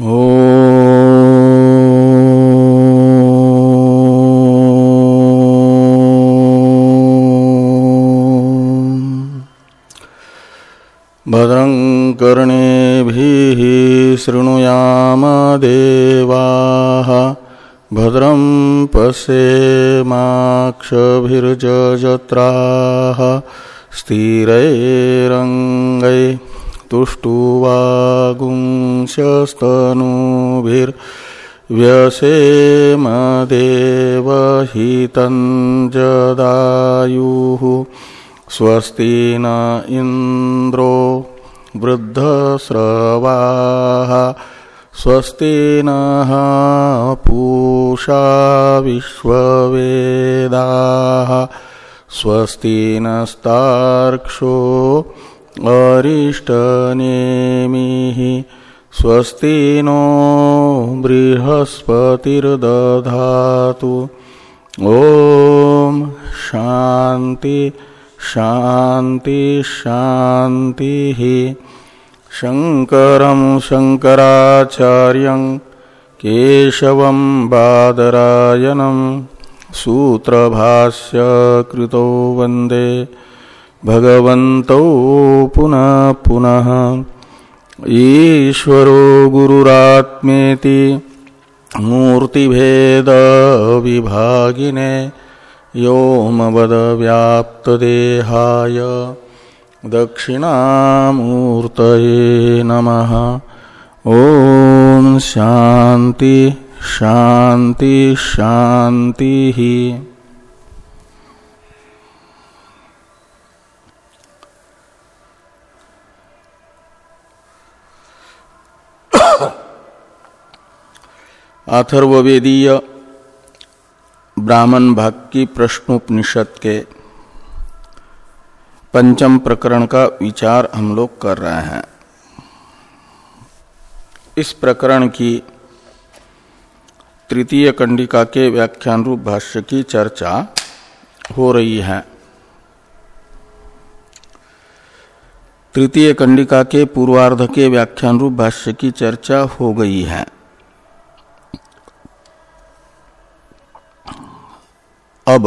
भद्रं कर्णेभिः शृणुयाम देवाः भद्रं पश्येमाक्षभिर्जत्राः तुष्टुवागुंशस्तनूभिर्व्यसेमदेवहितं जदायुः। स्वस्ति न इंद्रो वृद्धस्रवा। स्वस्ति नः पूषा विश्ववेदाः। स्वस्ति नस्तार्क्षो अरिष्टनेमिः स्वस्ति नो बृहस्पतिर्दधातु। ॐ शान्ति शांति शांति शंकर शंकराचार्य केशव बादरायनम सूत्र भाष्य भगवन्तौ पुनः पुनः। ईश्वरो गुरुरात्मेति मूर्तिभेद विभागिने व्योमवदव्याप्तदेहाय दक्षिणामूर्तये नमः। ॐ शान्ति शान्ति शान्तिः। अथर्वेदीय ब्राह्मण भाग की प्रश्नोपनिषद के पंचम प्रकरण का विचार हम लोग कर रहे हैं। इस प्रकरण की तृतीय कंडिका के व्याख्यान रूप भाष्य की चर्चा हो रही है। तृतीय कंडिका के पूर्वार्ध के व्याख्यान रूप भाष्य की चर्चा हो गई है। अब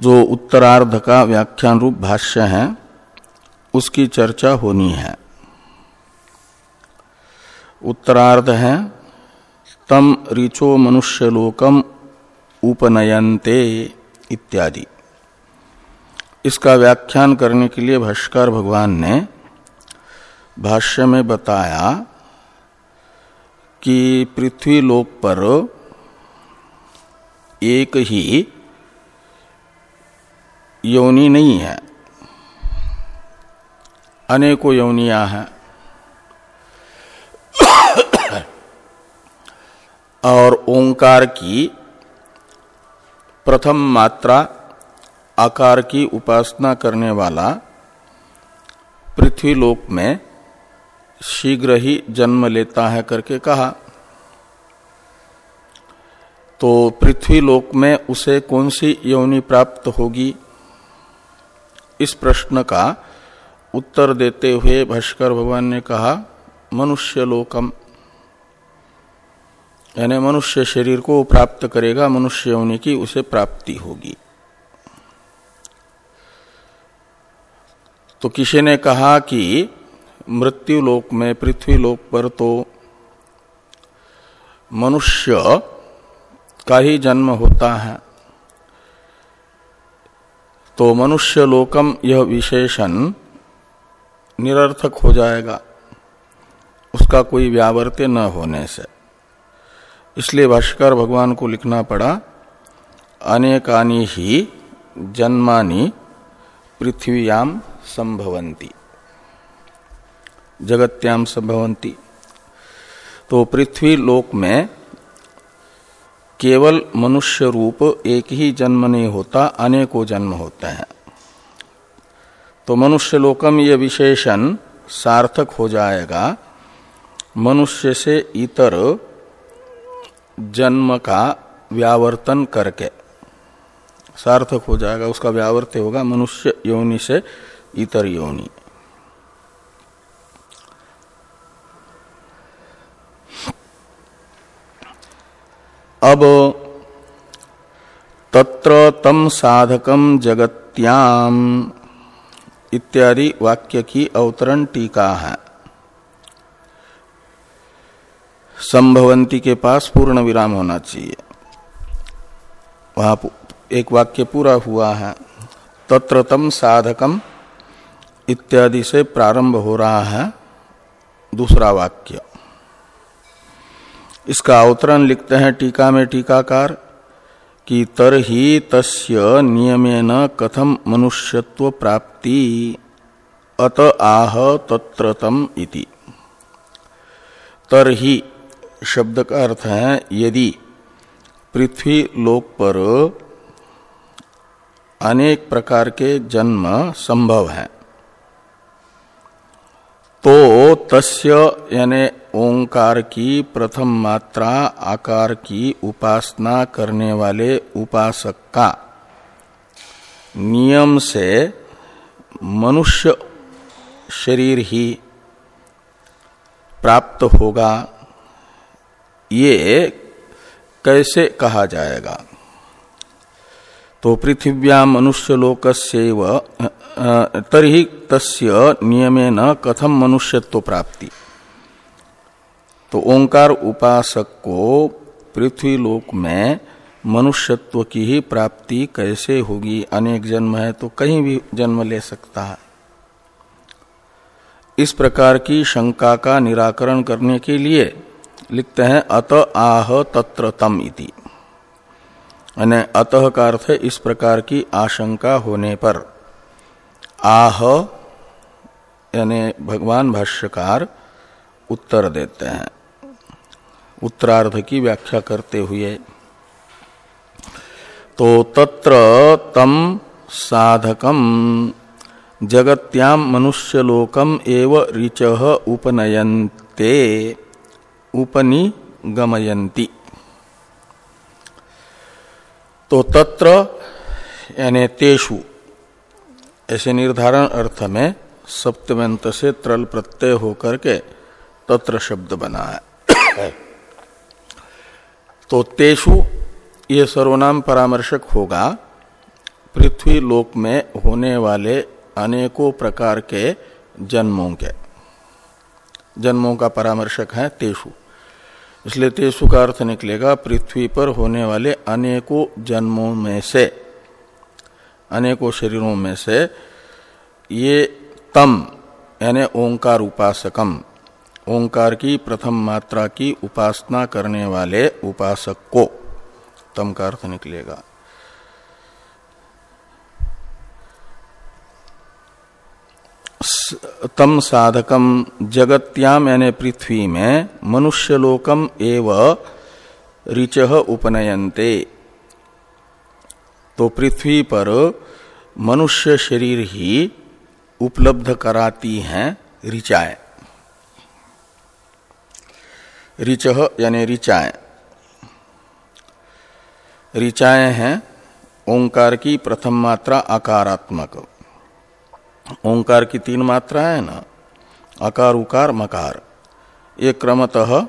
जो उत्तरार्ध का व्याख्यान रूप भाष्य है, उसकी चर्चा होनी है। उत्तरार्ध है, तम ऋचो मनुष्य लोकम उपनयनते इत्यादि। इसका व्याख्यान करने के लिए भाष्कर भगवान ने भाष्य में बताया कि पृथ्वी लोक पर एक ही योनि नहीं है। अनेकों योनिया हैं। और ओंकार की प्रथम मात्रा, आकार की उपासना करने वाला पृथ्वी लोक में शीघ्र ही जन्म लेता है करके कहा। तो पृथ्वी लोक में उसे कौन सी योनि प्राप्त होगी? इस प्रश्न का उत्तर देते हुए भाष्कर भगवान ने कहा, मनुष्य लोकम। यानी मनुष्य शरीर को प्राप्त करेगा, मनुष्य योनि की उसे प्राप्ति होगी। तो किसी ने कहा कि मृत्यु लोक में पृथ्वी लोक पर तो मनुष्य का ही जन्म होता है। तो मनुष्य लोकम यह विशेषण निरर्थक हो जाएगा। उसका कोई व्यावर्त्य न होने से। इसलिए भाष्कर भगवान को लिखना पड़ा, अनेकानी ही जन्मानी पृथ्वीयाम संभवंती जगत्याम संभवंती तो पृथ्वी लोक में केवल मनुष्य रूप एक ही जन्म नहीं होता, अनेकों जन्म होते हैं। तो मनुष्य लोकम ये विशेषण सार्थक हो जाएगा। मनुष्य से इतर जन्म का व्यावर्तन करके सार्थक हो जाएगा, उसका व्यावर्त होगा मनुष्य योनि से इतर योनि। अब तत्र तम साधकम जगत्याम इत्यादि वाक्य की अवतरण टीका है। संभवंती के पास पूर्ण विराम होना चाहिए। वहाँ एक वाक्य पूरा हुआ है। तत्र तम साधकम इत्यादि से प्रारंभ हो रहा है। दूसरा वाक्य। इसका अवतरण लिखते हैं टीका में टीकाकार कि तरही तस्य नियमेन कथम मनुष्यत्व प्राप्ति, अत आह तत्रतम इति। तरही शब्द का अर्थ है, यदि पृथ्वी लोक पर अनेक प्रकार के जन्म संभव है। तो तस्य यानी ओंकार की प्रथम मात्रा आकार की उपासना करने वाले उपासक का। नियम से मनुष्य शरीर ही प्राप्त होगा, ये कैसे कहा जाएगा? तो पृथिव्या मनुष्य लोकस्यैव तरी तस्य नियमेन कथम मनुष्यत्व प्राप्ति? तो ओंकार उपासक को पृथ्वी लोक में मनुष्यत्व की ही प्राप्ति कैसे होगी? अनेक जन्म है तो कहीं भी जन्म ले सकता है। इस प्रकार की शंका का निराकरण करने के लिए लिखते हैं, अत आह तत्र तम इति। अतः का अर्थ है इस प्रकार की आशंका होने पर। आह, यानी भगवान भाष्यकार उत्तर देते हैं। उत्तरार्ध की व्याख्या करते हुए तो तत्र तम साधकम जगत्याम मनुष्यलोकम एव ऋच उपनयन्ते, उपनिगमयन्ति। तो तत्र, यानी तेषु ऐसे निर्धारण अर्थ में सप्तमंत से त्रल प्रत्यय होकर के तत्र शब्द बना है। तो तेषु ये सर्वनाम परामर्शक होगा, पृथ्वी लोक में होने वाले अनेकों प्रकार के जन्मों के। जन्मों का परामर्शक है तेषु। इसलिए तेषु का अर्थ निकलेगा, पृथ्वी पर होने वाले अनेकों जन्मों में से अनेकों शरीरों में से, ये तम, यानी ओंकार उपासकम, ओंकार की प्रथम मात्रा की उपासना करने वाले उपासक को, तम का अर्थ निकलेगा। तम साधकम जगत्याम, यानी पृथ्वी में, मनुष्यलोकम एव ऋच उपनयनते। तो पृथ्वी पर मनुष्य शरीर ही उपलब्ध कराती हैं ऋचाएँ। ऋच यानी ऋचाएँ। ऋचाएँ हैं ओंकार की प्रथम मात्रा आकारात्मक। ओंकार की तीन मात्रा है ना? अकार उकार, मकार। ये क्रमतः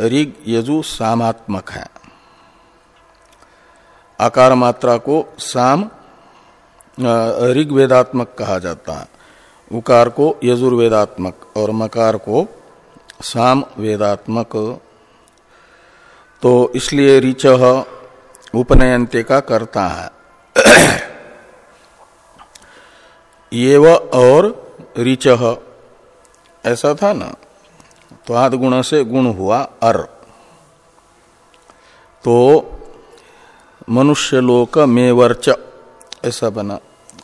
ऋग, यजु, सामात्मक है। आकार मात्रा को साम ऋग्वेदात्मक कहा जाता है। उकार को यजुर्वेदात्मक और मकार को साम वेदात्मक। तो इसलिए ऋच उपनयंते का करता है। ये व और ऋच, ऐसा था ना? तो आद गुण से गुण हुआ अर। तो मनुष्य लोक में वर्च। ऐसा बना।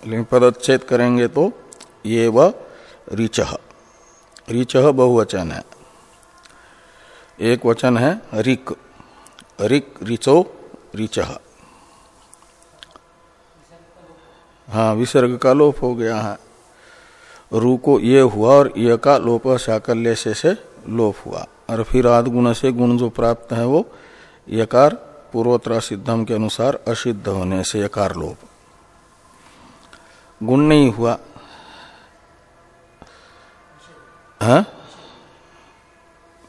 लेकिन पदच्छेद करेंगे तो ये व ऋच। ऋच बहुवचन है। एक वचन है रिक रिक ऋचो ऋच। हाँ विसर्ग का लोप हो गया है। रू को ये हुआ और ये का लोप साकल्य से, से लोप हुआ। और फिर आद गुण से गुण जो प्राप्त है वो यकार पूर्वोत्तर सिद्धम के अनुसार असिद्ध होने से यकार लोप गुण नहीं हुआ। हा?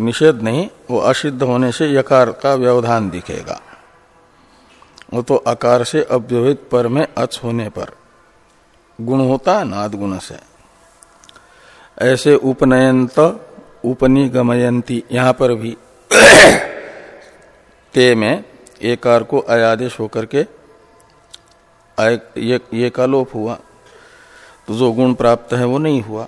निषेध नहीं, वो असिद्ध होने से यकार का व्यवधान दिखेगा। वो तो आकार से अव्यवहित पर में अच होने पर। गुण होता नाद गुण से। ऐसे उपनयंत, उपनिगमयंती, यहाँ पर भी ते में एकार को अयादेश होकर के ये, ये का लोप हुआ। तो जो गुण प्राप्त है वो नहीं हुआ।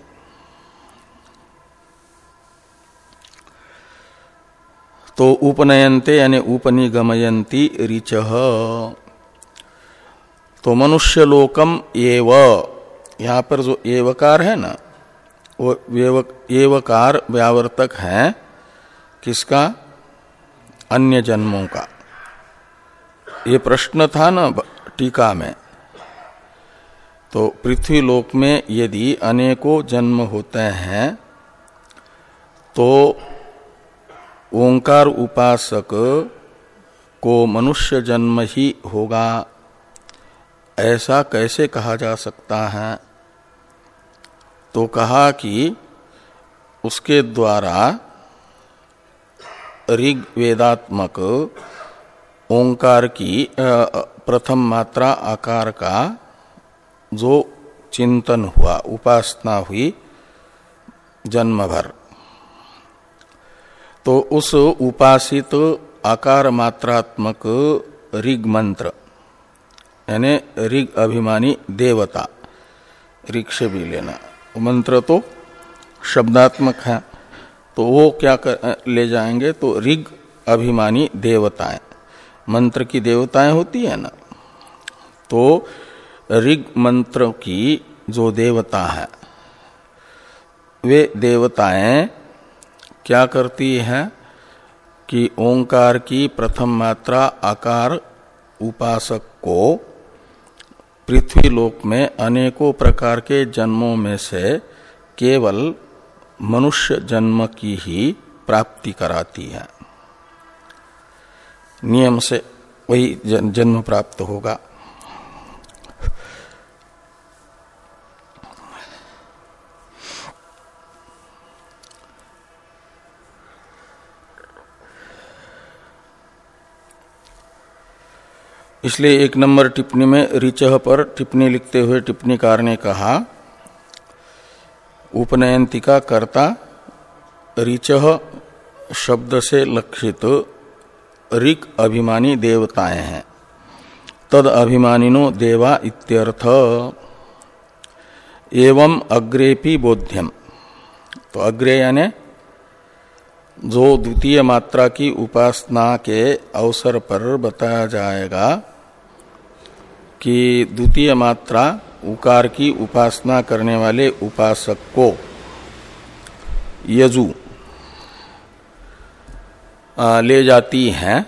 तो उपनयनते यानी उपनिगमयंती ऋच। तो मनुष्य लोकम एव। यहाँ पर जो एवकार है ना वो एवकार व्यावर्तक है किसका? अन्य जन्मों का। ये प्रश्न था ना टीका में। तो पृथ्वी लोक में यदि अनेकों जन्म होते हैं तो ओंकार उपासक को मनुष्य जन्म ही होगा। ऐसा कैसे कहा जा सकता है? तो कहा कि उसके द्वारा ऋग वेदात्मक ओंकार की प्रथम मात्रा आकार का जो चिंतन हुआ उपासना हुई जन्म भर तो उस उपासित आकार मात्रात्मक ऋग मंत्र यानी ऋग अभिमानी देवता ऋक्ष भी लेना। मंत्र तो शब्दात्मक है तो वो क्या कर, ले जाएँगे तो ऋग अभिमानी देवताएँ। मंत्र की देवताएँ होती है ना? तो ऋग मंत्र की जो देवता है, वे देवताएँ क्या करती है कि ओंकार की प्रथम मात्रा आकार उपासक को पृथ्वी लोक में अनेकों प्रकार के जन्मों में से केवल मनुष्य जन्म की ही प्राप्ति कराती है। नियम से वही जन्म प्राप्त होगा। इसलिए एक नंबर टिप्पणी में ऋचह पर टिप्पणी लिखते हुए टिप्पणीकार ने कहा, उपनयंतिका कर्ता ऋचह शब्द से लक्षित ऋक अभिमानी देवताएँ हैं। तद अभिमानिनो देवा इत्यर्थ। एवं अग्रेपी बोध्यम। तो अग्रे यानी, जो द्वितीय मात्रा की उपासना के अवसर पर बताया जाएगा कि द्वितीय मात्रा उकार की उपासना करने वाले उपासक को यजु ले जाती हैं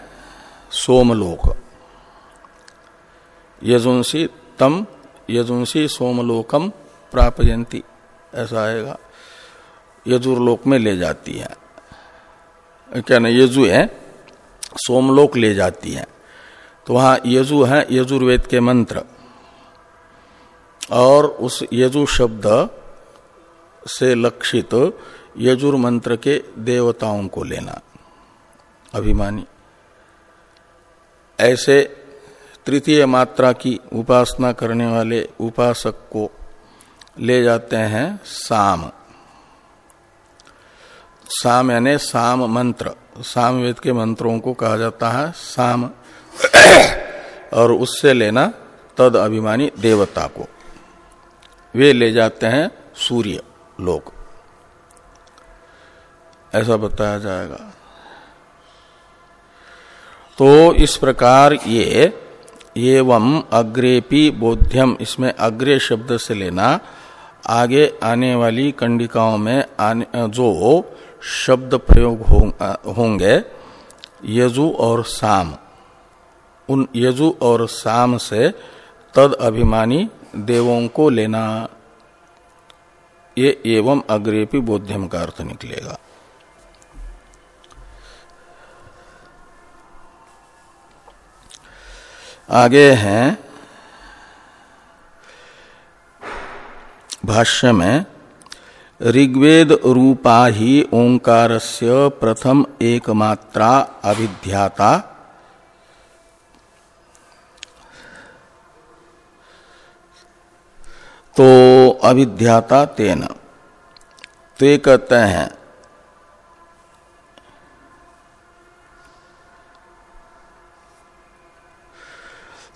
सोमलोक। यजुंसी तम, यजुंसी सोमलोकम प्रापयंती ऐसा आएगा। यजुर्लोक में ले जाती है। क्या ना यजु है, सोमलोक ले जाती है। तो वहाँ यजु है, यजुर्वेद के मंत्र। और उस यजु शब्द से लक्षित यजुर मंत्र के देवताओं को लेना। अभिमानी। ऐसे तृतीय मात्रा की उपासना करने वाले उपासक को ले जाते हैं साम। साम यानी साम मंत्र। सामवेद के मंत्रों को कहा जाता है साम। और उससे लेना तद अभिमानी देवता को। वे ले जाते हैं सूर्य लोक। ऐसा बताया जाएगा। तो इस प्रकार ये, एवं अग्रेपी बोध्यम, इसमें अग्रे शब्द से लेना, आगे आने वाली कंडिकाओं में आने, जो शब्द प्रयोग होंगे, यजु और साम। उन यजु और साम से तद अभिमानी देवों को लेना, ये एवं अग्रेपी बोध्यम का अर्थ निकलेगा। आगे हैं। भाष्य में, ऋग्वेद रूपा ही ओंकार से प्रथम एकमात्रा अभिध्याता तो अभिध्याता तेन। तो कहते हैं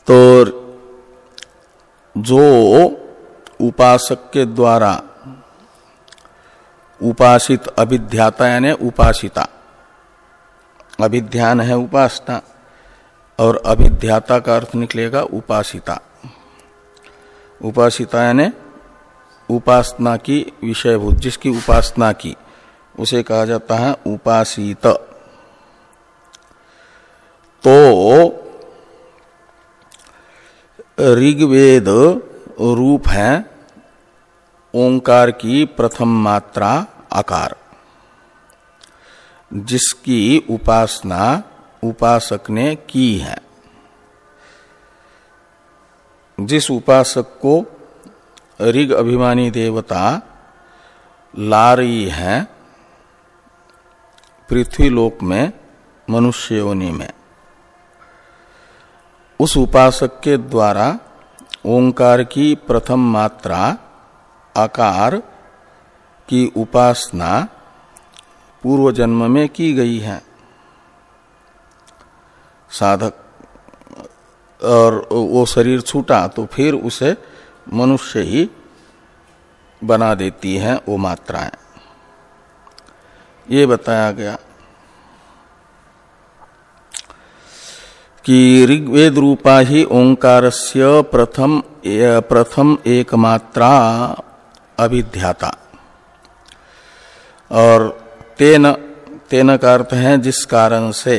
तो जो उपासक के द्वारा उपासित अभिध्याता यानी उपासिता। अभिध्यान है उपासना और अभिध्याता का अर्थ निकलेगा उपासिता। उपासिता, यानी उपासना की विषयभूत, जिसकी उपासना की, उसे कहा जाता है उपासित। तो ऋग्वेद रूप है, ओंकार की प्रथम मात्रा आकार। जिसकी उपासना उपासक ने की है। जिस उपासक को ऋग अभिमानी देवता ला रही है पृथ्वी लोक में मनुष्य योनि में। उस उपासक के द्वारा ओंकार की प्रथम मात्रा, आकार की उपासना पूर्व जन्म में की गई है। साधक, और वो शरीर छूटा तो फिर उसे मनुष्य ही बना देती है वो मात्राएँ। ये बताया गया। कि ऋग्वेद रूपा ही ओंकार से प्रथम प्रथम एक मात्रा अभिध्याता। और तेन तेन का अर्थ है जिस कारण से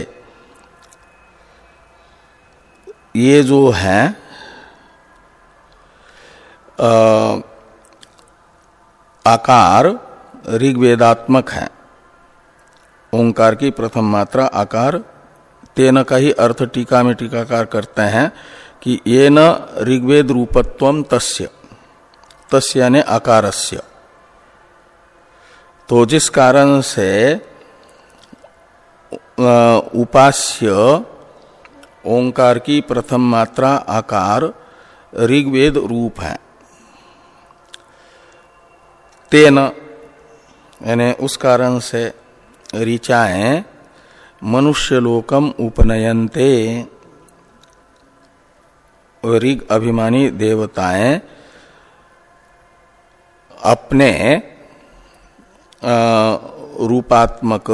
ये जो है आ, आकार ऋग्वेदात्मक है। ओंकार की प्रथम मात्रा आकार तेन का ही अर्थ टीका में टीकाकार करते हैं कि ये न ऋग्वेद रूपत्व तस्य तस्य यानी आकारस्य। तो जिस कारण से उपास्य ओंकार की प्रथम मात्रा आकार ऋग्वेद रूप है। तेन, यानी उस कारण से ऋचाएँ मनुष्य लोकम उपनयनते। ऋग अभिमानी देवताएँ अपने रूपात्मक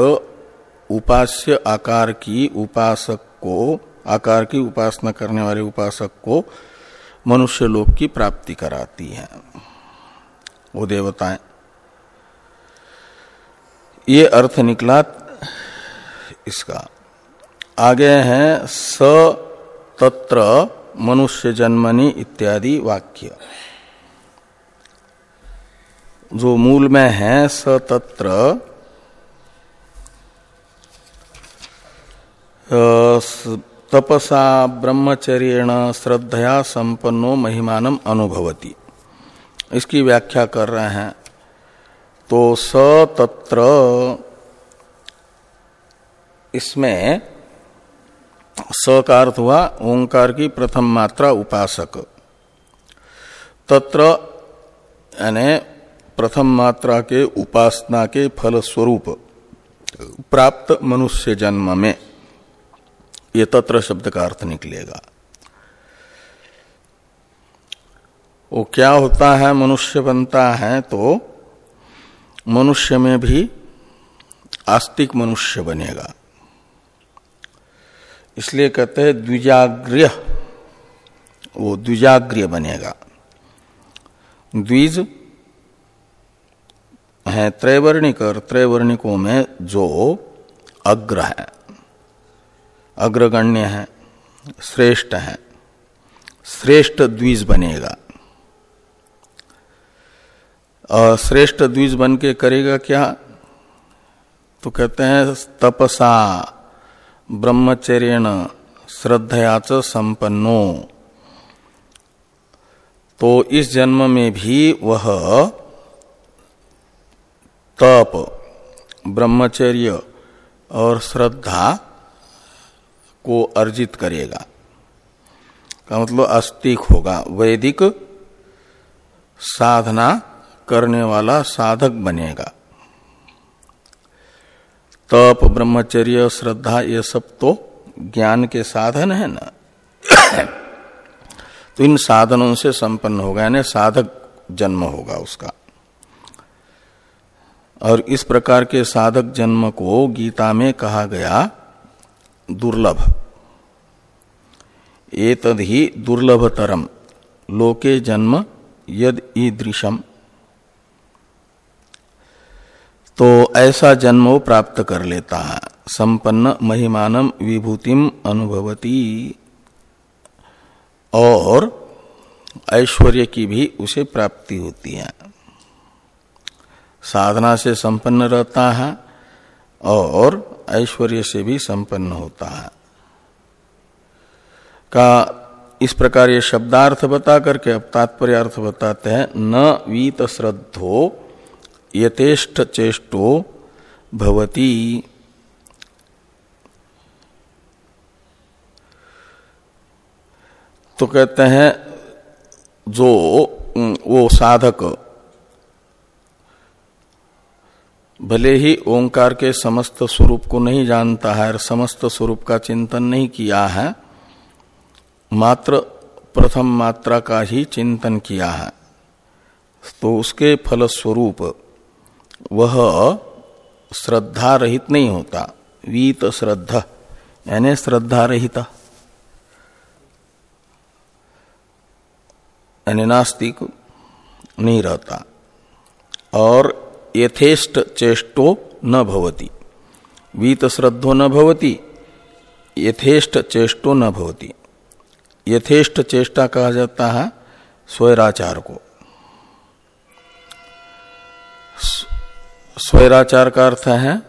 उपास्य आकार की उपासक को, आकार की उपासना करने वाले उपासक को मनुष्य लोक की प्राप्ति कराती है। वो देवताएँ। ये अर्थ निकला इसका। आगे हैं स तत्र मनुष्य जन्मनि इत्यादि वाक्य। जो मूल में है स तत्र तपसा, ब्रह्मचर्यण, श्रद्धया संपन्नो महिमानम अनुभवती। इसकी व्याख्या कर रहे हैं। तो स तत्र इसमें अर्थ हुआ ओंकार की प्रथम मात्रा उपासक। तत्र, यानी प्रथम मात्रा के उपासना के फल स्वरूप प्राप्त मनुष्य जन्म में ये तत्र शब्द का अर्थ निकलेगा। वो क्या होता है, मनुष्य बनता है तो मनुष्य में भी आस्तिक मनुष्य बनेगा। इसलिए कहते हैं द्विजाग्र्य वो द्विजाग्र्य बनेगा। द्विज है त्रैवर्णिक और त्रैवर्णिकों में जो अग्र है। अग्रगण्य है, श्रेष्ठ है। श्रेष्ठ द्विज बनेगा। श्रेष्ठ द्विज बन के करेगा क्या? तो कहते हैं तपसा। ब्रह्मचर्य श्रद्धयाच संपन्नो। तो इस जन्म में भी वह तप, ब्रह्मचर्य और श्रद्धा को अर्जित करेगा। का मतलब अस्तिक होगा। वैदिक साधना करने वाला साधक बनेगा। तप, ब्रह्मचर्य, श्रद्धा, ये सब तो ज्ञान के साधन है ना। तो इन साधनों से संपन्न होगा यानी साधक जन्म होगा उसका। और इस प्रकार के साधक जन्म को गीता में कहा गया दुर्लभ। एतद ही दुर्लभतरम। लोके जन्म यद ईदृशम। तो ऐसा जन्म वो प्राप्त कर लेता है। संपन्न महिमानम विभूतिम अनुभवती। और ऐश्वर्य की भी उसे प्राप्ति होती है। साधना से संपन्न रहता है और ऐश्वर्य से भी संपन्न होता है। का इस प्रकार ये शब्दार्थ बता करके अब तात्पर्य अर्थ बताते हैं, न वीत श्रद्धो यथेष्ट चेष्टो भवती। तो कहते हैं, जो वो साधक, भले ही ओंकार के समस्त स्वरूप को नहीं जानता है और समस्त स्वरूप का चिंतन नहीं किया है, मात्र प्रथम मात्रा का ही चिंतन किया है। तो उसके फल स्वरूप वह श्रद्धा रहित नहीं होता। वीत श्रद्धा, यानी श्रद्धा रहित यानी नास्तिक नहीं रहता। और यथेष्ट चेष्टो न भवती। वीत श्रद्धो न भवती, यथेष्ट चेष्टो न भवती। यथेष्ट चेष्टा कहा जाता है, स्वैराचार को। स्वैराचार का अर्थ है,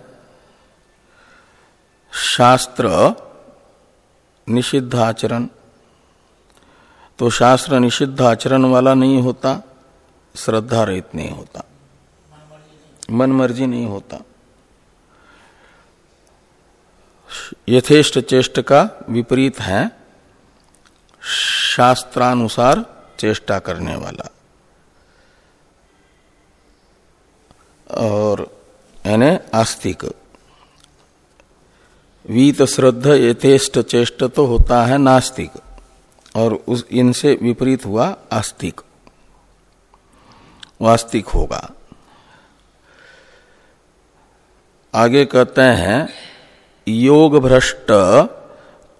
शास्त्र निषिद्ध आचरण। तो शास्त्र निषिद्ध आचरण वाला नहीं होता, श्रद्धा रहित नहीं होता, मन मर्ज़ी नहीं होता। यथेष्ट चेष्ट का विपरीत है, शास्त्रानुसार चेष्टा करने वाला। और यानी आस्तिक। वीत श्रद्ध यथेष्ट चेष्ट तो होता है नास्तिक और उस इनसे विपरीत हुआ आस्तिक। वास्तिक होगा। आगे कहते हैं योग भ्रष्ट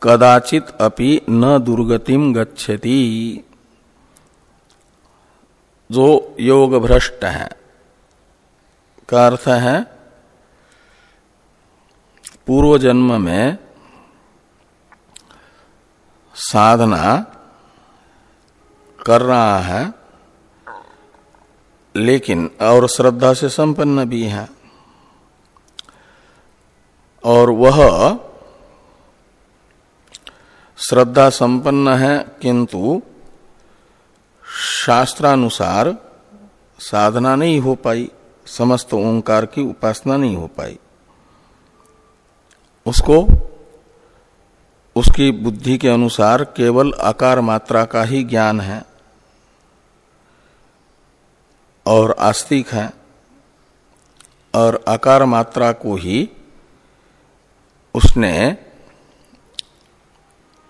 कदाचित अपि न दुर्गतिम गच्छति। जो योग भ्रष्ट है का अर्थ है पूर्व जन्म में साधना कर रहा है, लेकिन और श्रद्धा से संपन्न भी है। और वह श्रद्धा संपन्न है, किंतु शास्त्रानुसार साधना नहीं हो पाई। समस्त ओंकार की उपासना नहीं हो पाई। उसको, उसकी बुद्धि के अनुसार केवल आकार मात्रा का ही ज्ञान है और आस्तिक है और आकार मात्रा को ही उसने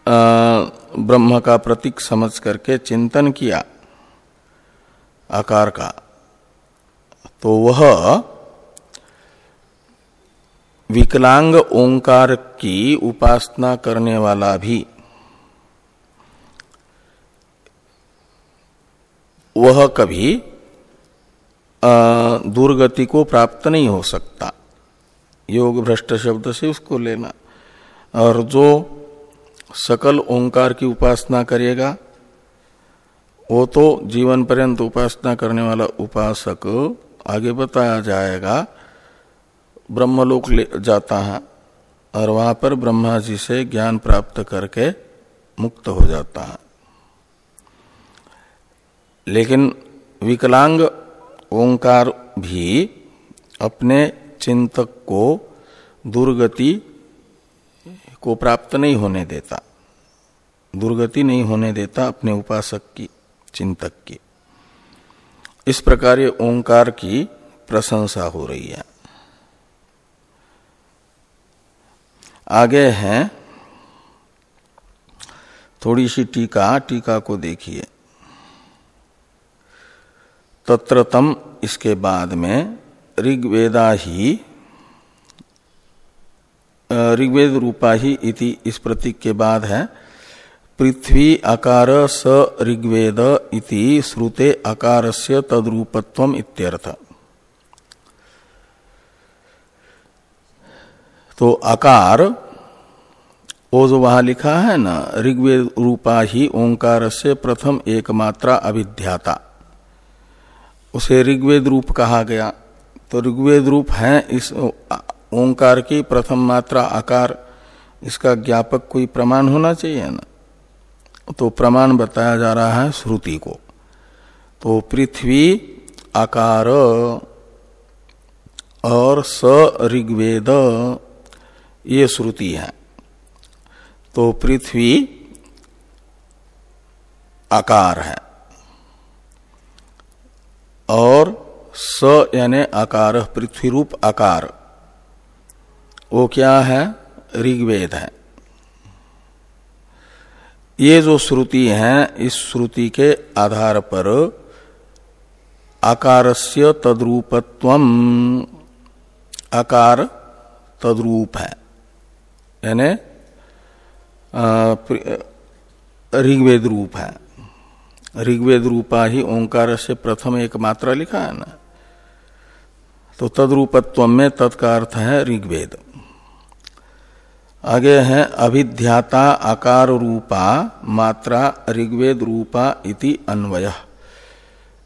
ब्रह्म का प्रतीक समझ करके चिंतन किया, आकार का। तो वह विकलांग ओंकार की उपासना करने वाला भी वह कभी दुर्गति को प्राप्त नहीं हो सकता। योग भ्रष्ट शब्द से उसको लेना। और जो सकल ओंकार की उपासना करेगा, वो तो जीवन पर्यंत उपासना करने वाला उपासक आगे बताया जाएगा, ब्रह्मलोक ले जाता है और वहाँ पर ब्रह्मा जी से ज्ञान प्राप्त करके मुक्त हो जाता है। लेकिन विकलांग ओंकार भी अपने चिंतक को दुर्गति को प्राप्त नहीं होने देता। दुर्गति नहीं होने देता अपने उपासक की, चिंतक की। इस प्रकार ये ओंकार की प्रशंसा हो रही है। आगे है थोड़ी सी टीका टीका को देखिए। तत्रतम इसके बाद में ऋग्वेदा ही ऋग्वेद रूपा ही इति इस प्रतीक के बाद है। पृथ्वी आकार स ऋग्वेद इति श्रुते आकार से तद्रूपत्व इत्यर्थ। तो आकार वो जो वहाँ लिखा है ना, ऋग्वेद रूपा ही ओंकार से प्रथम एकमात्रा अभिध्याता उसे ऋग्वेद रूप कहा गया। तो ऋग्वेद रूप है इस ओंकार की प्रथम मात्रा आकार इसका ज्ञापक कोई प्रमाण होना चाहिए ना? तो प्रमाण बताया जा रहा है श्रुति को। तो पृथ्वी, आकार, और स, ऋग्वेद, ये श्रुति है। तो पृथ्वी, आकार है। और स यानी आकार, पृथ्वी रूप आकार। वो क्या है? ऋग्वेद है। ये जो श्रुति है, इस श्रुति के आधार पर आकारस्य तद्रूपत्व आकार तद्रूप है। यानी ऋग्वेद रूप है। ऋग्वेद रूपा ही ओंकार से प्रथम एक मात्रा लिखा है ना। तो तद्रूपत्व में तत्का अर्थ है ऋग्वेद। आगे है अभिध्याता आकार रूपा मात्रा ऋग्वेद रूपा इति अन्वय।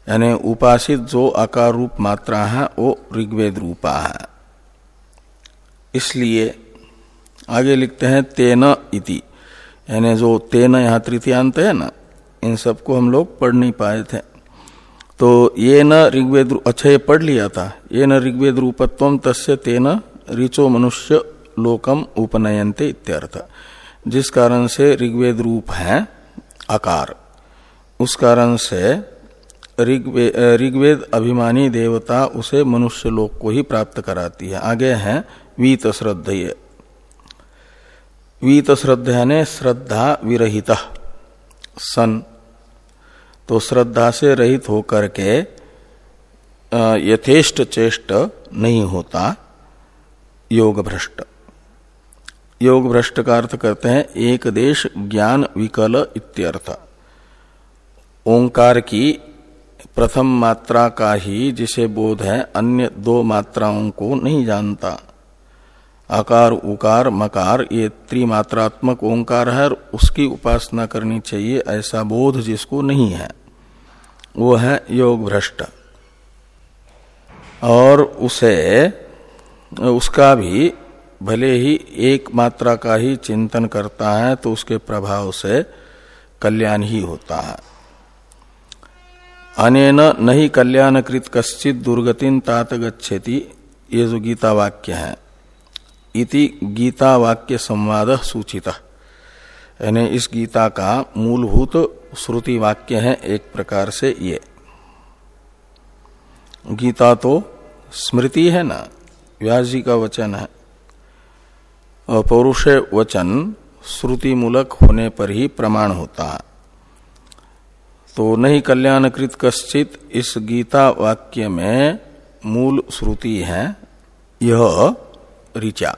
यानी उपासित जो आकार रूप मात्रा है, वो ऋग्वेद रूपा है। इसलिए आगे लिखते हैं तेन इति। यानी जो तेन यहाँ तृतीयांत है ना, इन सबको हम लोग पढ़ नहीं पाए थे। तो ये न ऋग्वेद अच्छा ये पढ़ लिया था। ये न ऋग्वेद रूपत्व तस्य तेन ऋचो मनुष्य लोकम उपनयनते इत्यर्थ। जिस कारण से ऋग्वेद रूप है, आकार, उस कारण से ऋग्वेद अभिमानी देवता उसे मनुष्य लोक को ही प्राप्त कराती है। आगे है वीत श्रद्धेय वीत श्रद्धा ने श्रद्धा विरहित, सन। तो श्रद्धा से रहित होकर के यथेष्ट चेष्ट नहीं होता योग भ्रष्ट योग भ्रष्ट का अर्थ करते हैं, एक देश ज्ञान विकल इत्यर्थ। ओंकार की प्रथम मात्रा का ही जिसे बोध है, अन्य दो मात्राओं को नहीं जानता। आकार, उकार, मकार, ये त्रिमात्रात्मक ओंकार है और उसकी उपासना करनी चाहिए, ऐसा बोध जिसको नहीं है। वो है योग भ्रष्ट। और उसे, उसका भी भले ही एक मात्रा का ही चिंतन करता है तो उसके प्रभाव से कल्याण ही होता है। अनेन नहीं कल्याणकृत कश्चित दुर्गतिन तात गच्छति, ये जो गीता वाक्य है। इति गीता वाक्य संवाद सूचित। यानी इस गीता का मूलभूत श्रुति वाक्य है एक प्रकार से ये। गीता तो स्मृति है ना, व्यास जी का वचन है। पौरुष वचन श्रुति मूलक होने पर ही प्रमाण होता। है तो नहीं कल्याणकृत कश्चित इस गीता वाक्य में मूल श्रुति है, यह ऋचा,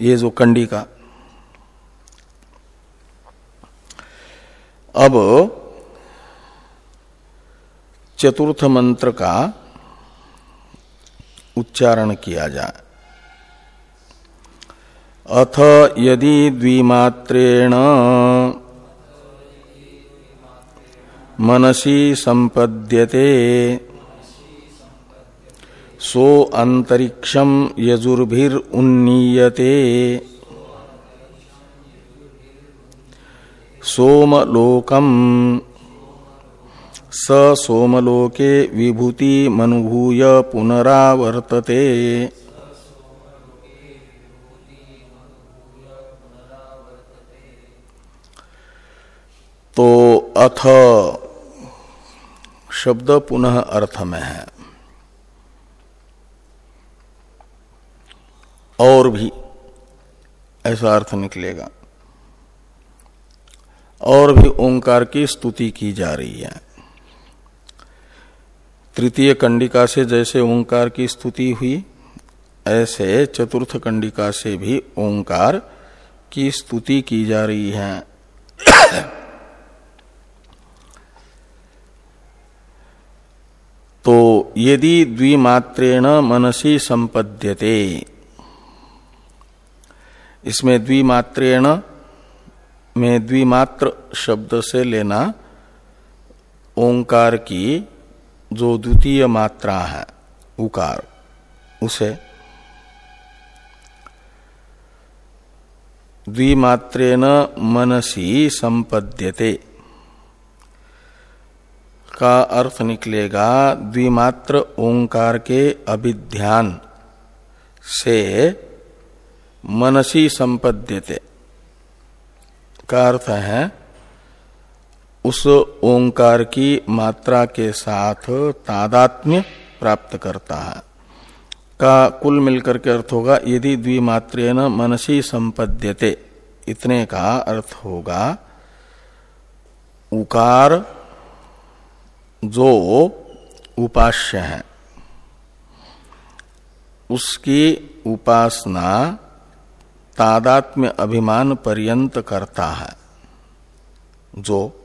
ये जो कंडी का अब चतुर्थ मंत्र का उच्चारण किया जाए। अथ यदि द्विमात्रेण मनसी संपद्यते सो अंतरिक्षम यजुर्भिरुन्नीयते। सोमलोकम स सोमलोके विभूति मनुभूय पुनरावर्तते। तो अथ शब्द पुनः अर्थ में है। और भी ऐसा अर्थ निकलेगा। और भी ओंकार की स्तुति की जा रही है। तृतीय कंडिका से जैसे ओंकार की स्तुति हुई, ऐसे चतुर्थ कंडिका से भी ओंकार की स्तुति की जा रही है। तो यदि द्विमात्रेण मनसी संपद्यते। इसमें द्विमात्रेण में द्विमात्र शब्द से लेना ओंकार की जो द्वितीय मात्रा है, उकार, उसे। द्विमात्रेण मनसी संपद्यते। का अर्थ निकलेगा द्विमात्र ओंकार के अभिध्यान से मनसी संपद्यते का अर्थ है, उस ओंकार की मात्रा के साथ तादात्म्य प्राप्त करता है। का कुल मिलकर के अर्थ होगा, यदि द्विमात्रेन मनसी संपद्यते, इतने का अर्थ होगा, उकार जो उपास्य है, उसकी उपासना तादात्म्य अभिमान पर्यंत करता है, जो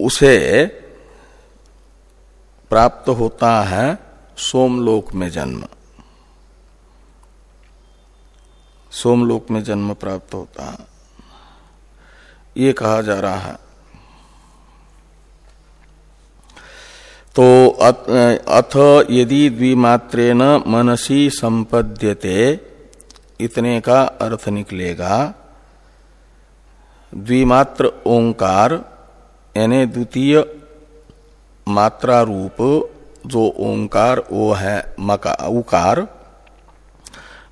उसे प्राप्त होता है सोमलोक में जन्म। सोमलोक में जन्म प्राप्त होता है। ये कहा जा रहा है। तो अथ यदि द्विमात्रेन मनसी संपद्यते, इतने का अर्थ निकलेगा। द्विमात्र ओंकार, यानी द्वितीय मात्रा रूप, जो ओंकार, वो है मका, उकार,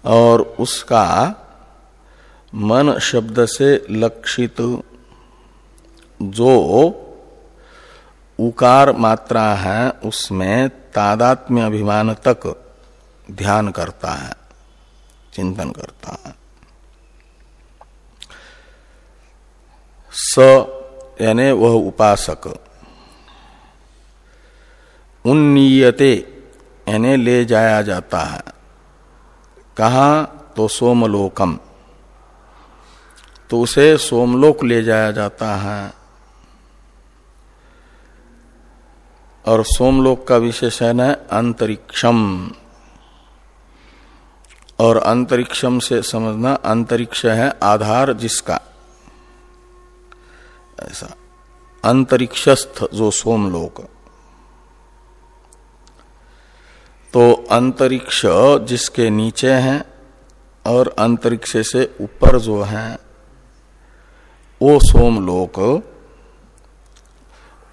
और उसका मन शब्द से लक्षित जो उकार मात्रा है, उसमें तादात्म्य अभिमान तक ध्यान करता है, चिंतन करता है। स यानी वह उपासक। उन्नीयते यानी ले जाया जाता है। कहा तो सोमलोकम। तो उसे सोमलोक ले जाया जाता है। और सोमलोक का विशेषण है अंतरिक्षम। और अंतरिक्षम से समझना, अंतरिक्ष है आधार जिसका। ऐसा। अंतरिक्षस्थ जो सोमलोक तो अंतरिक्ष जिसके नीचे है और अंतरिक्ष से ऊपर जो है, वो सोमलोक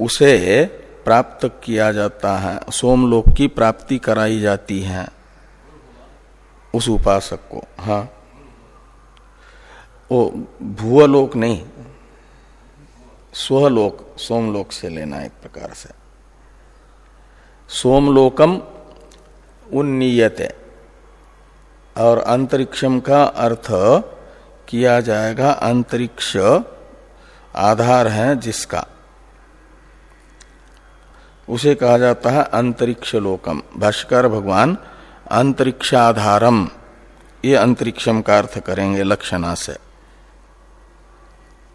उसे प्राप्त किया जाता है, सोमलोक की प्राप्ति कराई जाती है, उस उपासक को हाँ। वो भूवलोक नहीं, स्वलोक, सोमलोक से लेना एक प्रकार से। सोमलोकम उन्नीयते, और अंतरिक्षम का अर्थ किया जाएगा, अंतरिक्ष आधार है जिसका। उसे कहा जाता है अंतरिक्ष लोकम। भाष्कर भगवान, अंतरिक्षाधारम, ये अंतरिक्षम का अर्थ करेंगे लक्षणा से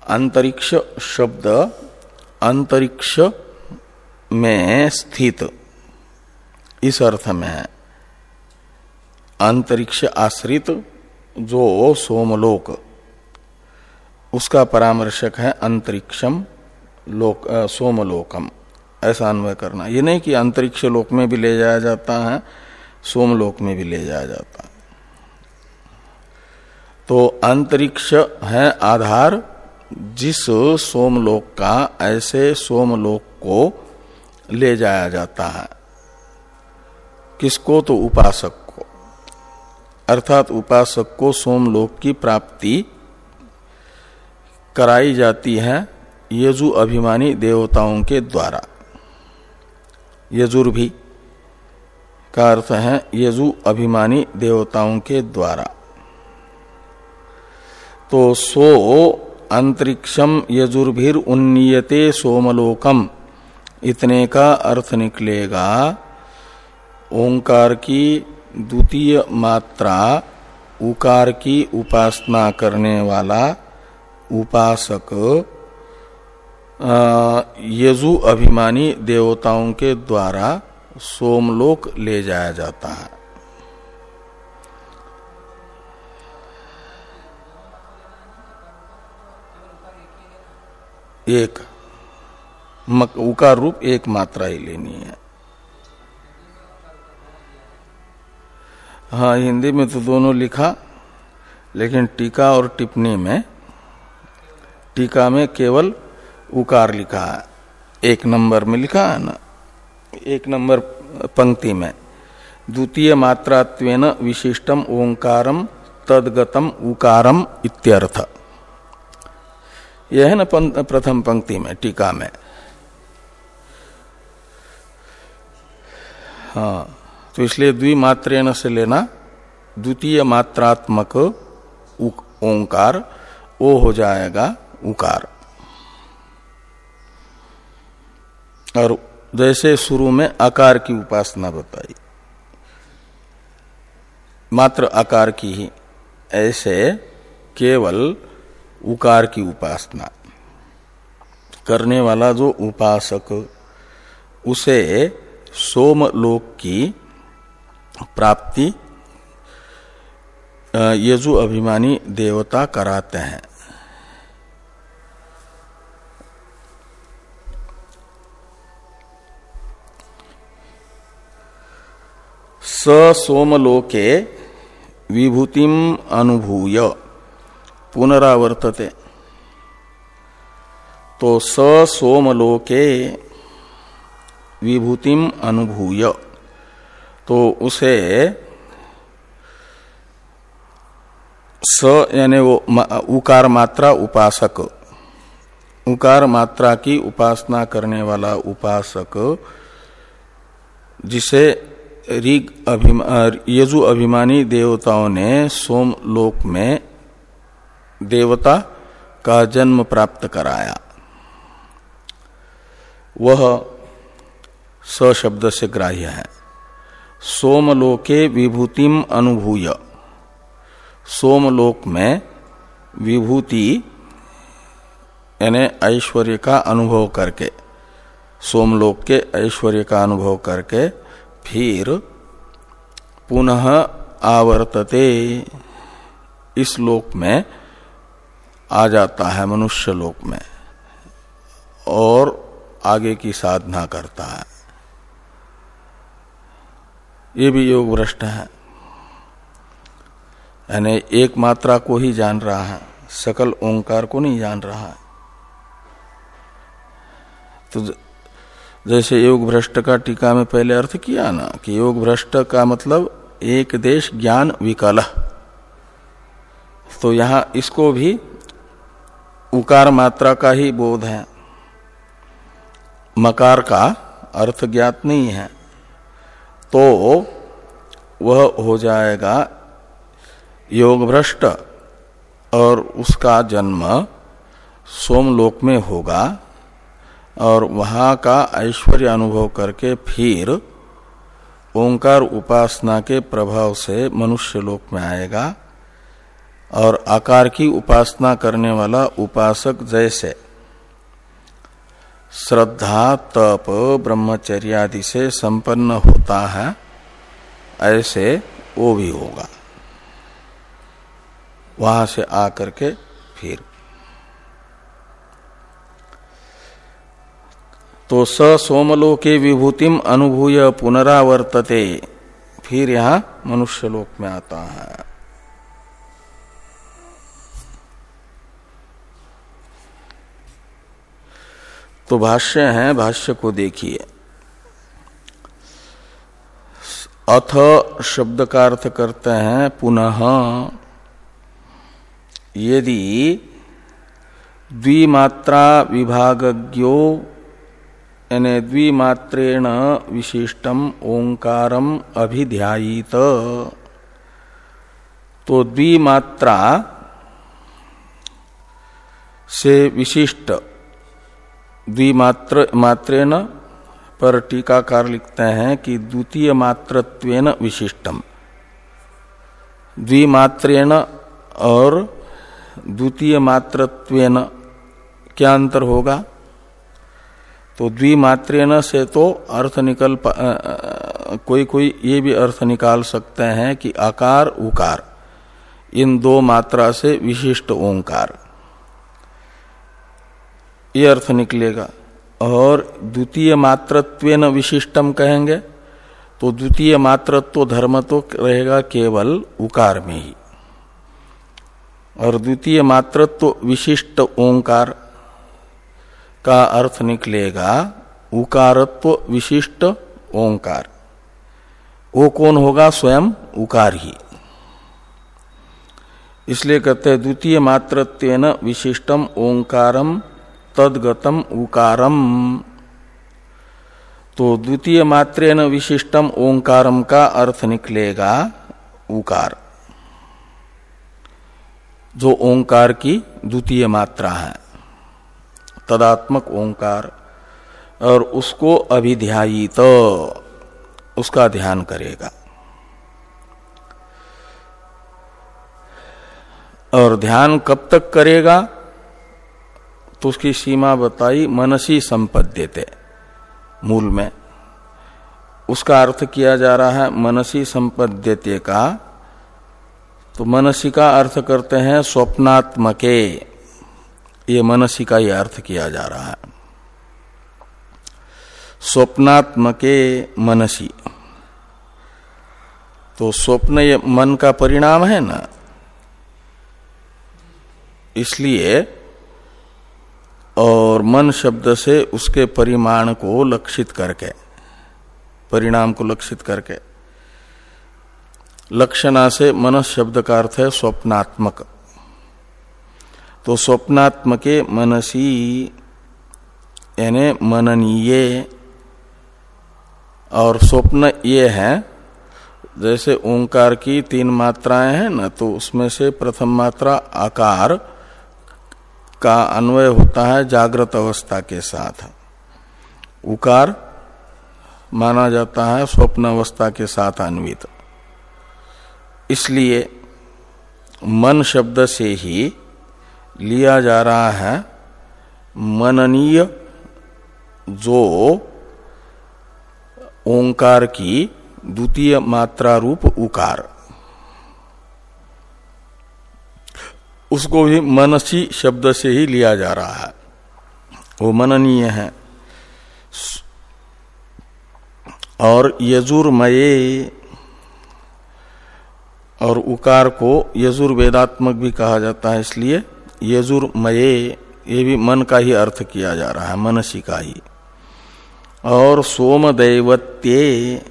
अंतरिक्ष शब्द, अंतरिक्ष में स्थित, इस अर्थ में है। अंतरिक्ष आश्रित, जो सोमलोक, उसका परामर्शक है अंतरिक्षम लोक सोमलोकम। ऐसा अन्वय करना। ये नहीं कि अंतरिक्ष लोक में भी ले जाया जाता है सोमलोक में भी ले जाया जाता है। तो अंतरिक्ष है आधार, जिस सोमलोक का, ऐसे सोमलोक को ले जाया जाता है। किसको? तो उपासक को। अर्थात उपासक को सोमलोक की प्राप्ति कराई जाती है यजु अभिमानी देवताओं के द्वारा। यजुर भी। का अर्थ है, यजु अभिमानी देवताओं के द्वारा। तो सो अंतरिक्षम यजुर्भिर उन्नीयते सोमलोकम। इतने का अर्थ निकलेगा, ओंकार की द्वितीय मात्रा, उकार की उपासना करने वाला उपासक यजु अभिमानी देवताओं के द्वारा सोमलोक ले जाया जाता है। एक उकार रूप एक मात्रा ही लेनी है। हाँ हिंदी में तो दोनों लिखा, लेकिन टीका और टिप्पणी में, टीका में केवल उकार लिखा है। एक नंबर में लिखा है ना? एक नंबर पंक्ति में। द्वितीय मात्रात्वेन विशिष्टम ओंकारम तदगतम उकारम इत्यर्थ। यह है ना प्रथम पंक्ति में, टीका में। हाँ तो इसलिए द्विमात्रेण से लेना, द्वितीय मात्रात्मक ओंकार, ओ हो जाएगा उकार। और जैसे शुरू में आकार की उपासना बताई, मात्र आकार की ही, ऐसे केवल उकार की उपासना। करने वाला जो उपासक, उसे सोम लोक की प्राप्ति यजु अभिमानी देवता कराते हैं स सोमलोके विभूतिम अनुभूय। पुनरावर्तते। तो स सोमलोके विभूतिम अनुभूय। तो उसे स यानी वो उकार मात्रा उपासक। उकार मात्रा की उपासना करने वाला उपासक, जिसे ऋग अभिमा यजु अभिमानी देवताओं ने सोम लोक में देवता का जन्म प्राप्त कराया। वह स शब्द से ग्राह्य है। सोमलोके विभूतिम अनुभूय। सोमलोक में विभूति, यानी ऐश्वर्य का अनुभव करके सोमलोक के ऐश्वर्य का अनुभव करके फिर पुनः आवर्तते। इस लोक में आ जाता है, मनुष्य लोक में, और आगे की साधना करता है। ये भी योग भ्रष्ट है। यानी एक मात्रा को ही जान रहा है, सकल ओंकार को नहीं जान रहा है। तो जैसे योग भ्रष्ट का टीका में पहले अर्थ किया ना, कि योग भ्रष्ट का मतलब एक देश ज्ञान विकल। तो यहाँ इसको भी उकार मात्रा का ही बोध है। मकार का अर्थ ज्ञात नहीं है। तो वह हो जाएगा योग भ्रष्ट और उसका जन्म सोमलोक में होगा। और वहाँ का ऐश्वर्य अनुभव करके फिर ओंकार उपासना के प्रभाव से मनुष्य लोक में आएगा और आकार की उपासना करने वाला उपासक जैसे श्रद्धा, तप ब्रह्मचर्य आदि से संपन्न होता है, ऐसे वो भी होगा। वहाँ से आकर के फिर तो स सोमलो के विभूतिम अनुभूय पुनरावर्तते। फिर यहाँ मनुष्य लोक में आता है। तो भाष्य है, भाष्य को देखिए। अथ शब्द का अर्थ करते हैं, पुनः। यदि द्विमात्रा विभागज्ञो यानी द्विमात्रेण विशिष्टम ओंकारम अभिध्यायित। तो द्विमात्रा से विशिष्ट द्विमात्र मात्रेण पर टीकाकार लिखते हैं कि द्वितीय मात्रत्वेन विशिष्टम। द्विमात्रेण और द्वितीय मात्रत्वेन क्या अंतर होगा? तो द्विमात्रेण से तो अर्थ निकल कोई कोई ये भी अर्थ निकाल सकते हैं कि आकार, उकार। इन दो मात्रा से विशिष्ट ओंकार। ये अर्थ निकलेगा। और द्वितीय मात्रत्व विशिष्टम कहेंगे तो द्वितीय मात्रत्व धर्म तो रहेगा केवल उकार में ही। और द्वितीय मात्रत्व विशिष्ट ओंकार का अर्थ निकलेगा उकारत्व विशिष्ट ओंकार। वो कौन होगा? स्वयं उकार ही। इसलिए कहते हैं, द्वितीय मात्रत्व विशिष्टम ओंकारम तदगतम उकारम। तो द्वितीय मात्रेन विशिष्टम ओंकारम का अर्थ निकलेगा उकार। जो ओंकार की द्वितीय मात्रा है। तदात्मक ओंकार, और उसको अभिध्यायी तो उसका ध्यान करेगा। और ध्यान कब तक करेगा? तो उसकी सीमा बताई, मनसी संपद्यते, मूल में। उसका अर्थ किया जा रहा है, मनसी संपद्यते का। तो मनसी का अर्थ करते हैं, स्वप्नात्मके। ये मनसी का ही अर्थ किया जा रहा है। स्वप्नात्मके मनसी। तो स्वप्न ये मन का परिणाम है ना? इसलिए और मन शब्द से उसके परिमाण को लक्षित करके, परिणाम को लक्षित करके। लक्षणा से मन शब्द का अर्थ है स्वप्नात्मक। तो स्वप्नात्मके मनसी, यानी मननीय। और स्वप्न ये है, जैसे ओंकार की तीन मात्राएँ हैं ना तो उसमें से प्रथम मात्रा आकार का अन्वय होता है जागृत अवस्था के साथ। उकार माना जाता है स्वप्न अवस्था के साथ अन्वित। इसलिए मन शब्द से ही लिया जा रहा है, मननीय जो ओंकार की द्वितीय मात्रा रूप उकार। उसको भी मनसी शब्द से ही लिया जा रहा है। वो मननीय है। और यजुर्मये और उकार को यजुर्वेदात्मक भी कहा जाता है, इसलिए यजुर्मये ये भी मन का ही अर्थ किया जा रहा है, मनसी का ही। और सोमदैवत्ये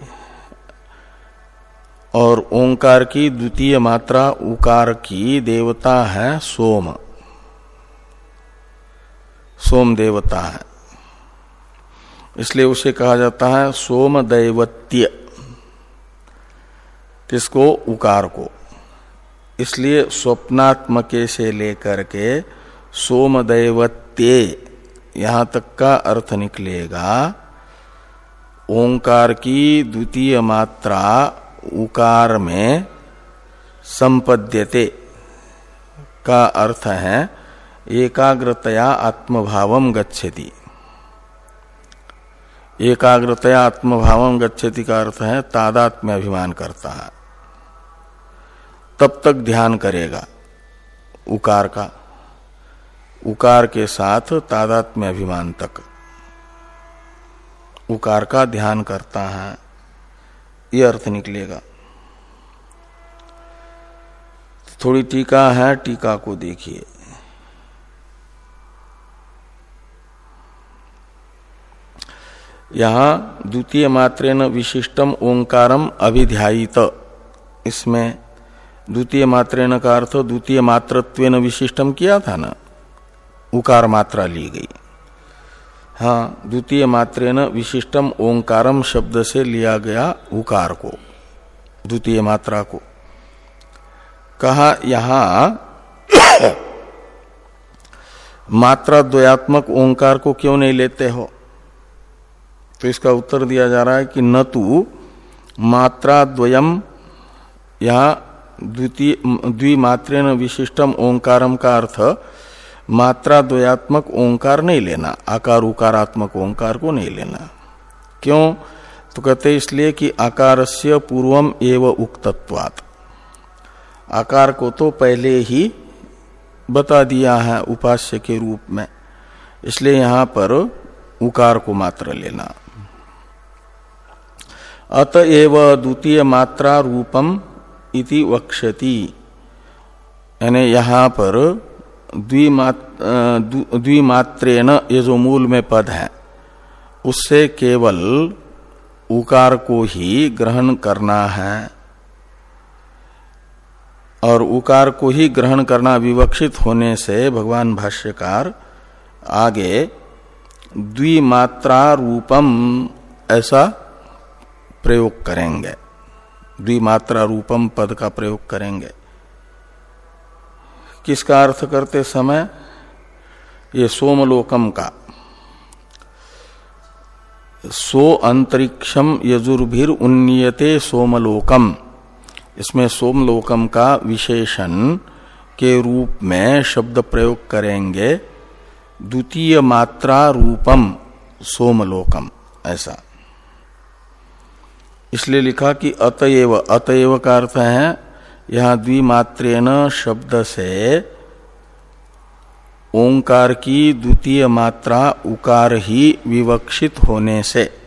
और ओंकार की द्वितीय मात्रा, उकार की देवता है सोम। सोम देवता है। इसलिए उसे कहा जाता है सोम दैवत्य किसको? उकार को। इसलिए स्वप्नात्मके से लेकर के सोम दैवत्य यहाँ तक का अर्थ निकलेगा। ओंकार की द्वितीय मात्रा उकार में संपद्यते का अर्थ है, एकाग्रतया आत्मभावम गच्छति। एकाग्रतया आत्मभावम गच्छति का अर्थ है, तादात्म्य अभिमान करता है। तब तक ध्यान करेगा। उकार का। उकार के साथ तादात्म्य अभिमान तक। उकार का ध्यान करता है, ये अर्थ निकलेगा। थोड़ी टीका है, टीका को देखिए। यहाँ द्वितीय मात्रेन विशिष्टम ओंकारम अभिध्यायित। इसमें द्वितीय मात्रेन का अर्थ द्वितीय मातृत्व विशिष्टम किया था ना। उकार मात्रा ली गई। हाँ द्वितीय मात्रे विशिष्टम ओंकारम शब्द से लिया गया उकार को, द्वितीय मात्रा को। कहा, यहाँ मात्रा द्वयात्मक ओंकार को क्यों नहीं लेते हो? तो इसका उत्तर दिया जा रहा है कि न तो मात्रा द्वयम यहाँ द्वितीय विशिष्टम ओंकारम का अर्थ मात्रा द्वयात्मक ओंकार नहीं लेना, आकार उकारात्मक ओंकार को नहीं लेना। क्यों? तो कहते इसलिए कि आकार से पूर्वम एव उक्तत्वात्। आकार को तो पहले ही बता दिया है उपास्य के रूप में, इसलिए यहाँ पर उकार को मात्र लेना। अतएव द्वितीय मात्रा रूपम इति वक्षति। यानी यहाँ पर द्विमात्रेण ये जो मूल में पद है, उससे केवल उकार को ही ग्रहण करना है। और उकार को ही ग्रहण करना विवक्षित होने से भगवान भाष्यकार आगे द्विमात्रा रूपम ऐसा प्रयोग करेंगे। द्विमात्रा रूपम पद का प्रयोग करेंगे। किसका अर्थ करते समय? ये सोमलोकम का। सो अंतरिक्षम यजुर्भिर उन्नीयते सोमलोकम। इसमें सोमलोकम का विशेषण के रूप में शब्द प्रयोग करेंगे। द्वितीय मात्रा रूपम सोमलोकम, ऐसा। इसलिए लिखा कि अतएव अतएव का अर्थ है, यहाँ द्विमात्रेन शब्द से ओंकार की द्वितीय मात्रा उकार ही विवक्षित होने से।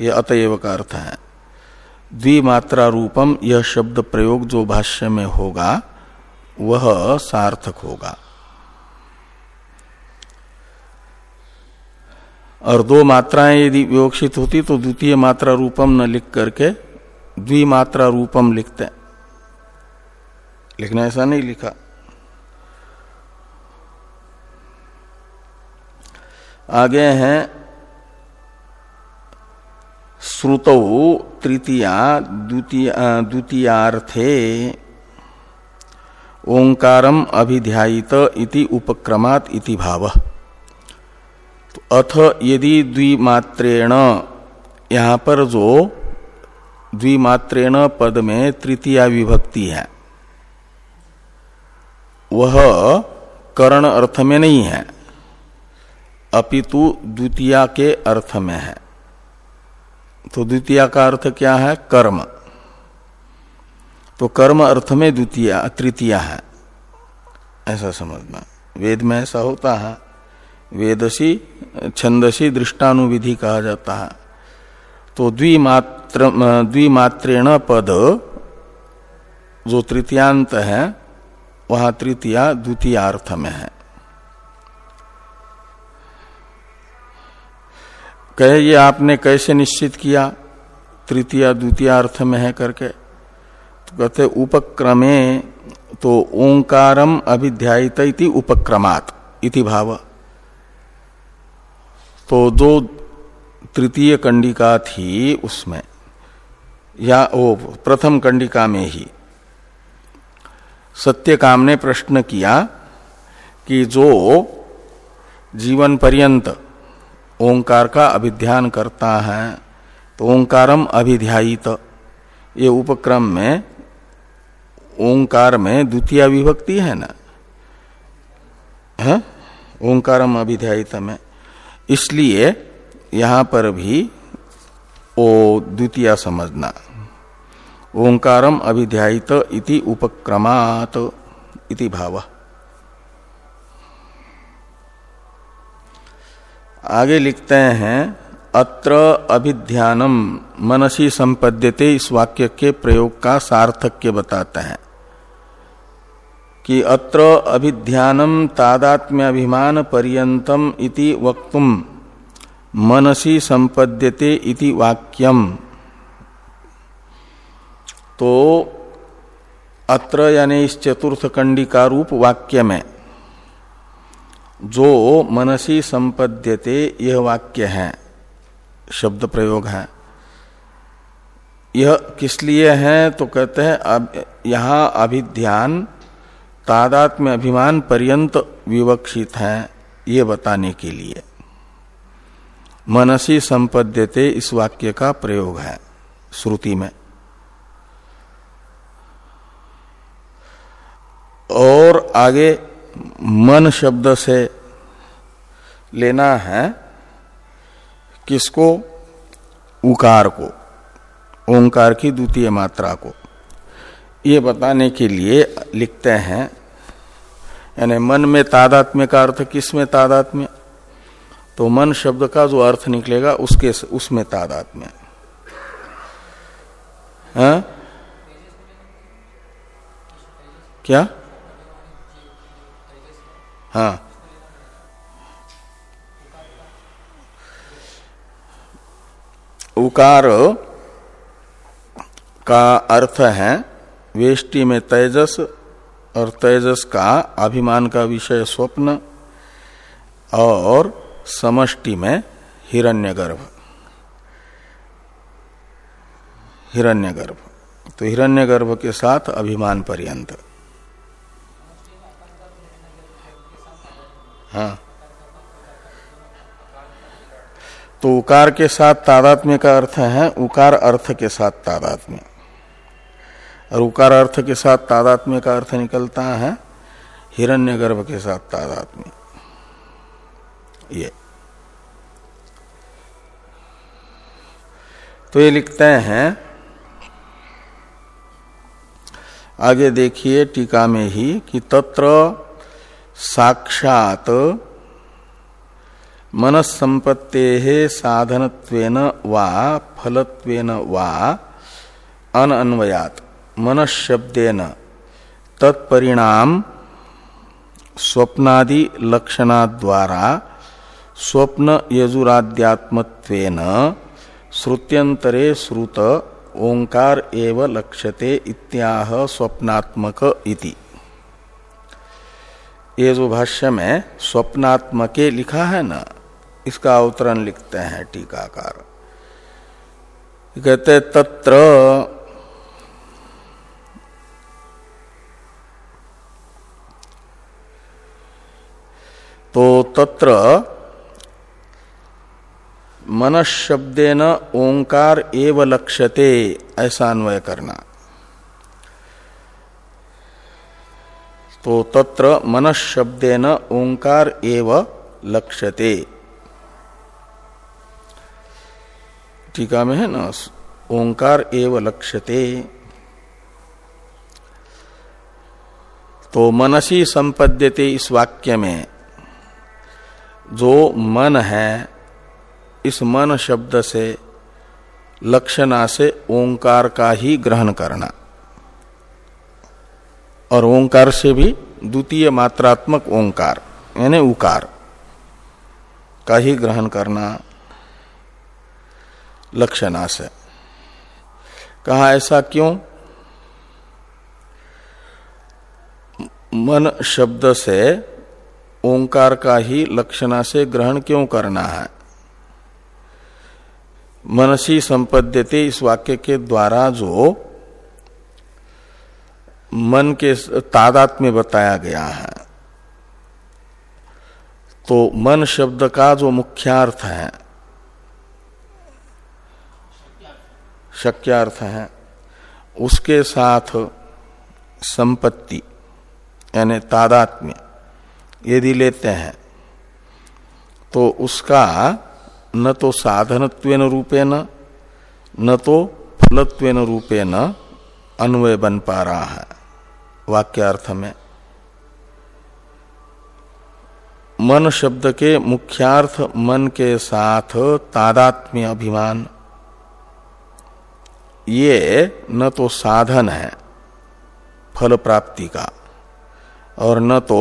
यह अतएव का अर्थ है। द्विमात्रा रूपम यह शब्द प्रयोग जो भाष्य में होगा, वह सार्थक होगा। और दो मात्राएँ यदि विवक्षित होती तो द्वितीय मात्रा रूपम न लिख करके द्विमात्रा रूपम लिखते लिखना ऐसा नहीं लिखा। आगे हैं, श्रुत तृतीया द्वितीयार्थे, ओंकारम अभिध्यायित इति उपक्रमात इति भाव। तो अथ यदि द्विमात्रेण, यहाँ पर जो द्विमात्रेण पद में तृतीया विभक्ति है, वह करण अर्थ में नहीं है, अपितु द्वितीया के अर्थ में है। तो द्वितीया का अर्थ क्या है? कर्म। तो कर्म अर्थ में द्वितीय, तृतीया है। ऐसा समझना। वेद में ऐसा होता है। वेदसी, छंदसी दृष्टानुविधि कहा जाता है। तो द्विमात्र, द्विमात्रेण पद जो तृतीयांत है, वहाँ तृतीया द्वितीय अर्थ में है। कहे, ये आपने कैसे निश्चित किया? तृतीय द्वितीय अर्थ में है करके। तो कहते, उपक्रमे तो ओंकारम अभिध्यायित उपक्रमात इति भाव। तो जो तृतीय कंडिका थी उसमें, या ओ प्रथम कंडिका में ही। सत्य काम ने प्रश्न किया कि जो जीवन पर्यंत ओंकार का अभिध्यान करता है तो ओंकारम अभिध्यायित। ये उपक्रम में ओंकार में द्वितीय विभक्ति है ना? ओंकारम अभिध्यायित में। इसलिए यहाँ पर भी ओ द्वितीय समझना। ओंकारम अभिध्यायित इति उपक्रमात इति भाव। आगे लिखते हैं, अत्र अभिध्यानम मनसी संपद्यते इस वाक्य के प्रयोग का सार्थक्य बताते हैं। कि अत्र अभिध्यानम तादात्म्य अभिमान पर्यंतम इति वक्तुम मनसी संपद्यते इति वाक्यम। तो अत्र यानी इस चतुर्थ कंडिका रूप वाक्य में जो मनसी संपद्यते यह वाक्य है, शब्द प्रयोग है। यह किस लिए है? तो कहते हैं, अब यहाँ अभिध्यान तादात्म्य अभिमान पर्यंत विवक्षित है, ये बताने के लिए। मनसी संपद्यते इस वाक्य का प्रयोग है, श्रुति में। और आगे, मन शब्द से लेना है, किसको? उकार को। ओंकार की द्वितीय मात्रा को। ये बताने के लिए लिखते हैं, यानी मन में तादात्म्य का अर्थ किसमें तादात्म्य? तो मन शब्द का जो अर्थ निकलेगा उसके उसमें तादात्म्य। हाँ? क्या? हाँ। उकार का अर्थ है वेष्टि में तेजस और तेजस का अभिमान का विषय स्वप्न और समष्टि में हिरण्यगर्भ। हिरण्यगर्भ। तो हिरण्यगर्भ के साथ अभिमान पर्यंत। हाँ। तो उकार के साथ तादात्म्य का अर्थ है, उकार अर्थ के साथ तादात्म्य। और उकार अर्थ के साथ तादात्म्य का अर्थ निकलता है, हिरण्यगर्भ के साथ तादात्म्य। ये। तो ये लिखते हैं, आगे देखिए टीका में ही कि तत्र साक्षात मनस्संपत्ते साधनत्वेन वा फलत्वेन वा अनन्वयात मनशब्देन तत्परिणाम स्वप्नादि लक्षणाद्वारा स्वप्न यजुराध्यात्मत्वेन श्रुत्यंतरे श्रुत ओंकार एव लक्ष्यते इत्याह स्वप्नात्मक इति। ये जो भाष्य में स्वप्नात्मके लिखा है ना, इसका अवतरण लिखते हैं टीकाकार। कहते तत्र तो तत्र मनशब्देन ओंकार एव लक्ष्यते, ऐसा अन्वय करना। तो तत्र मनशब्देन ओंकार एव लक्ष्यते। टीका में है ना? ओंकार एव लक्ष्यते। तो मनसी संपद्यते इस वाक्य में। जो मन है, इस मन शब्द से लक्षणा से ओंकार का ही ग्रहण करना। और ओंकार से भी द्वितीय मात्रात्मक ओंकार, यानी उकार, का ही ग्रहण करना लक्षणा से। कहा, ऐसा क्यों? मन शब्द से ओंकार का ही लक्षणा से ग्रहण क्यों करना है? मनसी संपद्यते इस वाक्य के द्वारा जो मन के तादात में बताया गया है। तो मन शब्द का जो मुख्यार्थ है, शक्यार्थ है, उसके साथ संपत्ति, यानी तादात्म्य यदि लेते हैं तो उसका न तो साधनत्वेन रूपेण, न तो फलत्वेन रूपेण अन्वय बन पा रहा है, वाक्यार्थ में। मन शब्द के मुख्यार्थ मन के साथ तादात्म्य अभिमान। ये न तो साधन है, फल प्राप्ति का, और न तो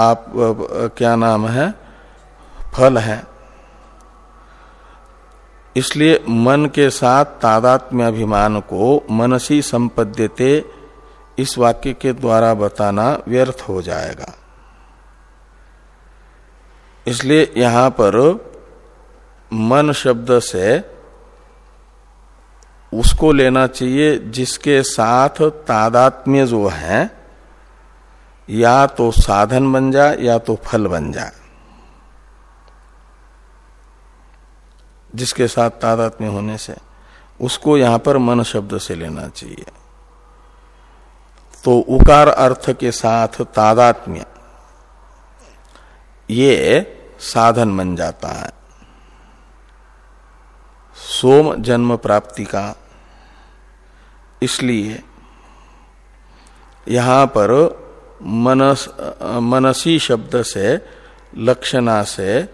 आप क्या नाम है? फल है। इसलिए मन के साथ तादात्म्य अभिमान को मनसी संपद्यते इस वाक्य के द्वारा बताना व्यर्थ हो जाएगा। इसलिए यहाँ पर मन शब्द से उसको लेना चाहिए जिसके साथ तादात्म्य जो है या तो साधन बन जाए या तो फल बन जाए जिसके साथ तादात्म्य होने से, उसको यहाँ पर मन शब्द से लेना चाहिए। तो उकार अर्थ के साथ तादात्म्य, ये साधन बन जाता है। सोम जन्म प्राप्ति का, इसलिए यहाँ पर मनस मनसी शब्द से, लक्षणा से,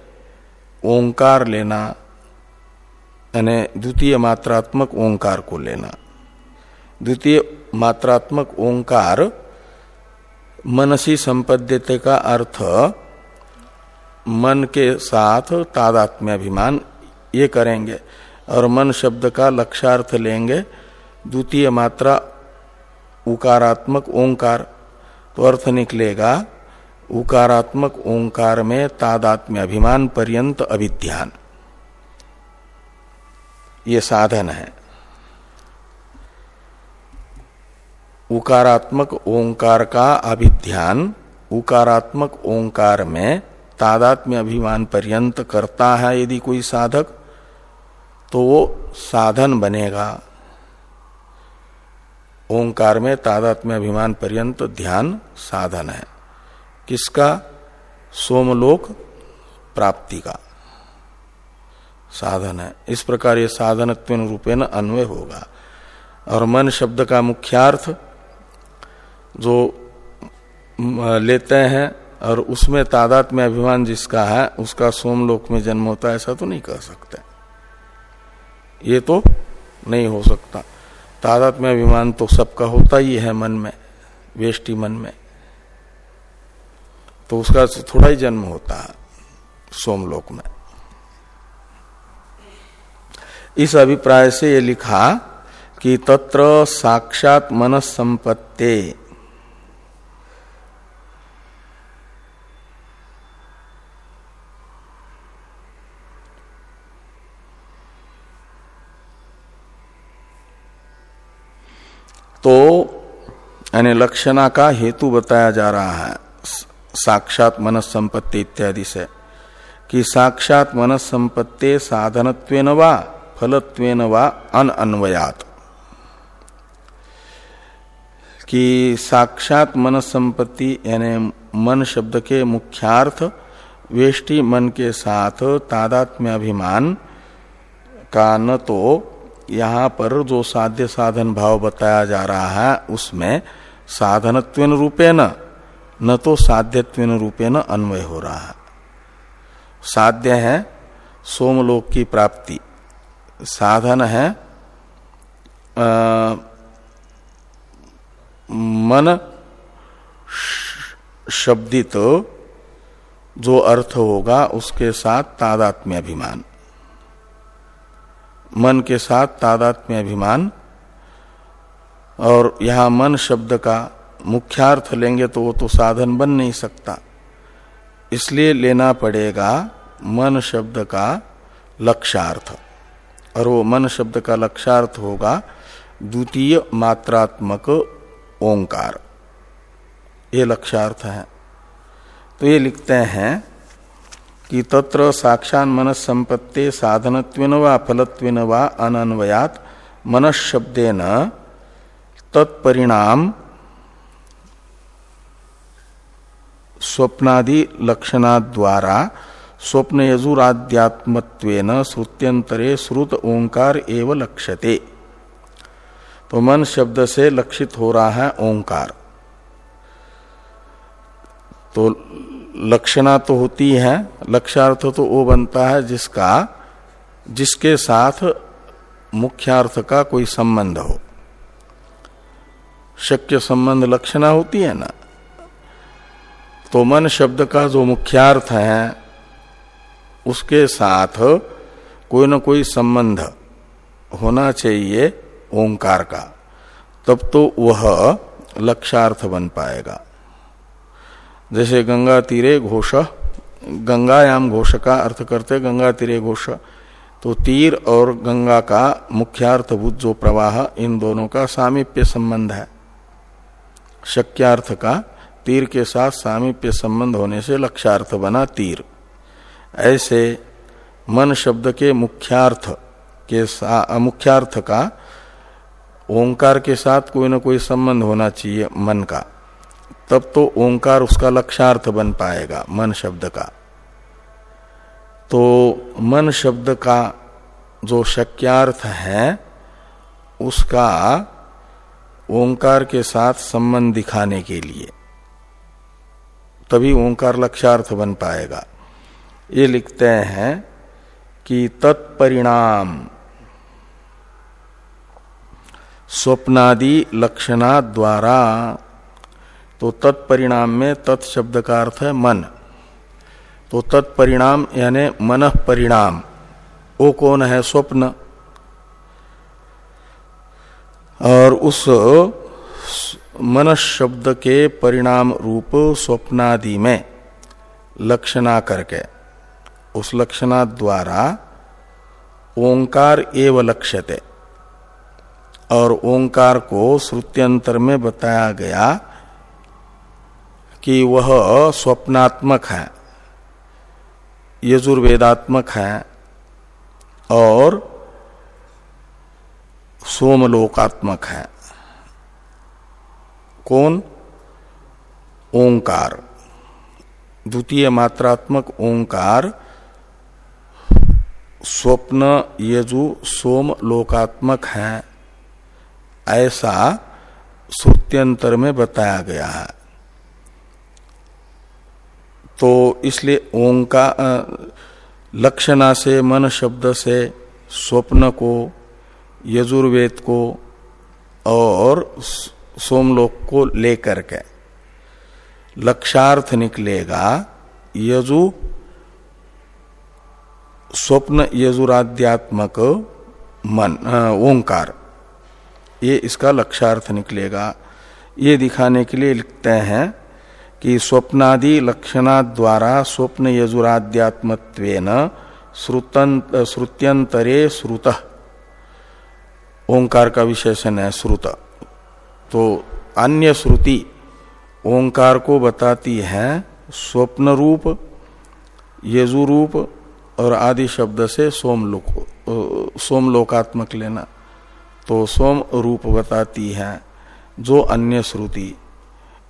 ओंकार लेना, यानी द्वितीय मात्रात्मक ओंकार को लेना। द्वितीय मात्रात्मक ओंकार, मनसी संपद्यते का अर्थ, मन के साथ तादात्म्याभिमान ये करेंगे। और मन शब्द का लक्षार्थ लेंगे, द्वितीय मात्रा उकारात्मक ओंकार। तो अर्थ निकलेगा, उकारात्मक ओंकार में तादात्म्य अभिमान पर्यंत अभिध्यान ये साधन है। उकारात्मक ओंकार का अभिध्यान उकारात्मक ओंकार में तादात्म्य अभिमान पर्यंत करता है यदि कोई साधक तो वो साधन बनेगा। ओंकार में तादात्म्य अभिमान पर्यंत ध्यान साधन है। किसका? सोमलोक प्राप्ति का। साधन है। इस प्रकार ये साधन रूपेण अन्वय होगा। और मन शब्द का मुख्यार्थ जो लेते हैं और उसमें तादात में अभिमान जिसका है, उसका सोमलोक में जन्म होता है, ऐसा तो नहीं कह सकते। ये तो नहीं हो सकता। तादात में अभिमान तो सबका होता ही है मन में, वेष्टि मन में। तो उसका थोड़ा ही जन्म होता है सोमलोक में। इस अभिप्राय से ये लिखा कि तत्र साक्षात मन संपत्ते तो यानी लक्षणा का हेतु बताया जा रहा है, साक्षात मन संपत्ति इत्यादि से, कि साक्षात मन संपत्ति साधनत्वेन वा फलत्वेन वा अन अन्वयात कि साक्षात मन संपत्ति यानी मन शब्द के मुख्यार्थ, वेष्टि मन के साथ तादात्म्य अभिमान का न तो यहाँ पर जो साध्य साधन भाव बताया जा रहा है उसमें साधनत्वेन रूपे न तो साध्यत्वेन रूपे न अन्वय हो रहा है। साध्य है सोमलोक की प्राप्ति। साधन है आ, मन शब्दित जो अर्थ होगा उसके साथ तादात्म्य अभिमान। मन के साथ तादात्म्य अभिमान और यहाँ मन शब्द का मुख्यार्थ लेंगे तो वो तो साधन बन नहीं सकता। इसलिए लेना पड़ेगा मन शब्द का लक्ष्यार्थ। और वो मन शब्द का लक्षार्थ होगा द्वितीय मात्रात्मक ओंकार। ये लक्ष्यार्थ है। तो ये लिखते हैं कि तत्र साक्षान मन संपत्ति साधनत्वेन व फलत्वेन व अनन्वयात मनशब्देन तत्परिणाम स्वप्नादि लक्षणाद्वारा स्वप्न यजुराध्यात्मत्वेन श्रुत्यंतरे श्रुत ओंकार एव लक्ष्यते। तो मन शब्द से लक्षित हो रहा है ओंकार। तो लक्षणा तो होती है लक्ष्यार्थ तो वो बनता है जिसका, जिसके साथ मुख्यार्थ का कोई संबंध हो। शक्य संबंध लक्षणा होती है ना? तो मन शब्द का जो मुख्यार्थ है, उसके साथ कोई ना कोई संबंध होना चाहिए ओंकार का, तब तो वह लक्षार्थ बन पाएगा। जैसे गंगा तीरे घोष, गंगायाम घोष का अर्थ करते गंगा तीरे घोष। तो तीर और गंगा का मुख्यार्थभूत जो प्रवाह, इन दोनों का सामीप्य संबंध है। शक्यार्थ का तीर के साथ सामीप्य संबंध होने से लक्ष्यार्थ बना तीर। ऐसे मन शब्द के मुख्यार्थ के मुख्यार्थ का ओंकार के साथ कोई ना कोई संबंध होना चाहिए मन का। तब तो ओंकार उसका लक्ष्यार्थ बन पाएगा, मन शब्द का। तो मन शब्द का जो शक्यार्थ है, उसका ओंकार के साथ संबंध दिखाने के लिए, तभी ओंकार लक्ष्यार्थ बन पाएगा। ये लिखते हैं कि तत्परिणाम, स्वप्नादि लक्षणा द्वारा तो तत्परिणाम में तत्शब्द का अर्थ है मन। तो तत्परिणाम यानी मन परिणाम वो कौन है? स्वप्न। और उस मन शब्द के परिणाम रूप स्वप्नादि में लक्षणा करके, उस लक्षणा द्वारा ओंकार एव लक्ष्यते। और ओंकार को श्रुत्यंतर में बताया गया कि वह स्वप्नात्मक है, यजुर्वेदात्मक है, और सोमलोकात्मक है। कौन? ओंकार। द्वितीय मात्रात्मक ओंकार, स्वप्न यजु सोम लोकात्मक है, ऐसा श्रुत्यंतर में बताया गया है। तो इसलिए ओंकार लक्षणा से, मन शब्द से, स्वप्न को, यजुर्वेद को, और सोमलोक को लेकर के लक्षार्थ निकलेगा, यजु, स्वप्न यजुराध्यात्मक मन ओंकार। ये इसका लक्षार्थ निकलेगा। ये दिखाने के लिए लिखते हैं कि स्वप्नादि लक्षणा द्वारा स्वप्न यजुराध्यात्मत्वेन श्रुत्यंतरे श्रुत। ओंकार का विशेषण है श्रुत। तो अन्य श्रुति ओंकार को बताती है स्वप्न रूप यजुरूप और आदि शब्द से सोमलोक सोमलोकात्मक लेना। तो सोम रूप बताती है जो अन्य श्रुति।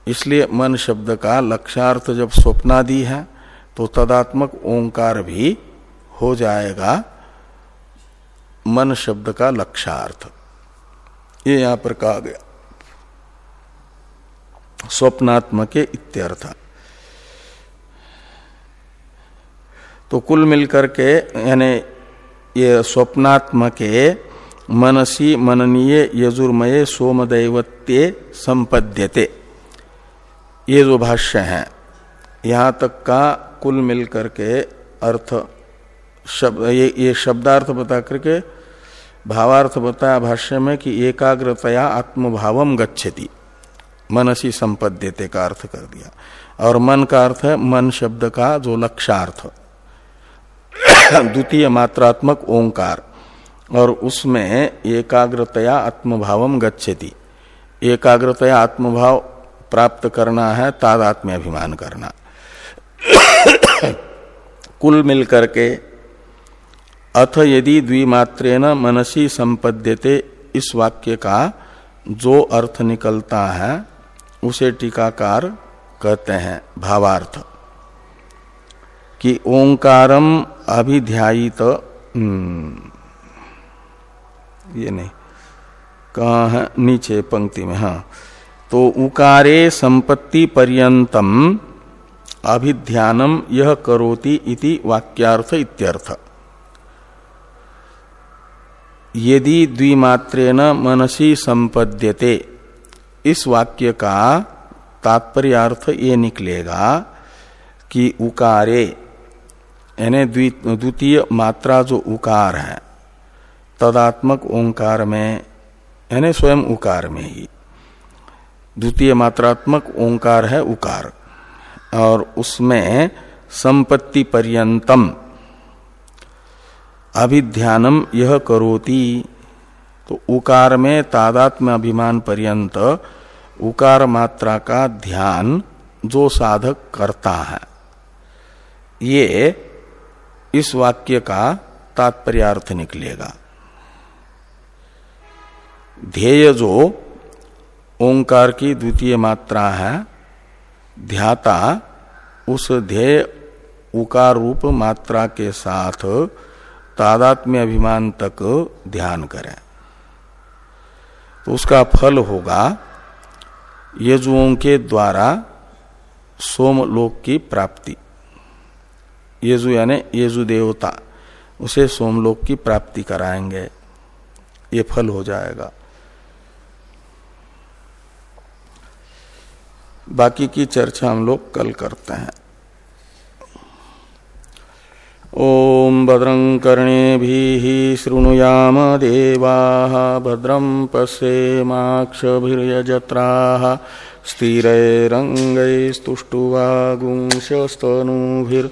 इसलिए मन शब्द का लक्षार्थ जब स्वप्नादि है तो तदात्मक ओंकार भी हो जाएगा मन शब्द का लक्षार्थ ये यहाँ पर कहा गया। स्वप्नात्मक इत्यर्थ। तो कुल मिलकर के, यानी ये स्वप्नात्मक मनसी मननीय यजुर्मय सोमदैवत्य संपद्यते। ये जो भाष्य है यहाँ तक का कुल मिलकर के अर्थ शब्द ये, ये शब्दार्थ बता करके भावार्थ बताया भाष्य में कि एकाग्रतया आत्मभावम गच्छति। मनसी संपद्यते का अर्थ कर दिया। और मन का अर्थ है मन शब्द का जो लक्षार्थ द्वितीय मात्रात्मक ओंकार। और उसमें एकाग्रतया आत्मभावम गच्छति। एकाग्रतया आत्मभाव प्राप्त करना है तादात्म्य अभिमान करना। कुल मिलकर के अथ यदि द्विमात्रेन मनसी संपद्यते इस वाक्य का जो अर्थ निकलता है उसे टीकाकार कहते हैं भावार्थ। कि ओंकारम अभिध्यायित हम्म, ये नहीं कहा है? नीचे पंक्ति में हाँ। तो उकारे संपत्ति पर्यंतम अभिध्यानम यह करोति इति वाक्यार्थ इत्यर्थ। यदि द्विमात्रेन मनसी संपद्यते, इस वाक्य का तात्पर्यार्थ ये निकलेगा कि उकारे, यानी द्वितीय मात्रा जो उकार है, तदात्मक ओंकार में, यानी स्वयं उकार में ही द्वितीय मात्रात्मक, ओंकार है उकार। और उसमें संपत्ति पर्यंतम। अभिध्यानम यह करोती। तो उकार में तादात्म्य अभिमान पर्यंत उकार मात्रा का ध्यान जो साधक करता है। ये इस वाक्य का तात्पर्यार्थ निकलेगा। ध्येय जो ओंकार की द्वितीय मात्रा है, ध्याता, उस ध्येय उकार रूप मात्रा के साथ तादात्म्य अभिमान तक ध्यान करें। तो उसका फल होगा यजुओं के द्वारा सोमलोक की प्राप्ति। यजु यानी यजु देवता, उसे सोमलोक की प्राप्ति कराएँगे। ये फल हो जाएगा। बाकी की चर्चा हम लोग कल करते हैं। ओम भद्रं कर्णे भी शृणुयाम देवा, भद्रं स्थिरंगुवा स्थिरैरङ्गैस्तुष्टुवागुंशस्तनूभिर्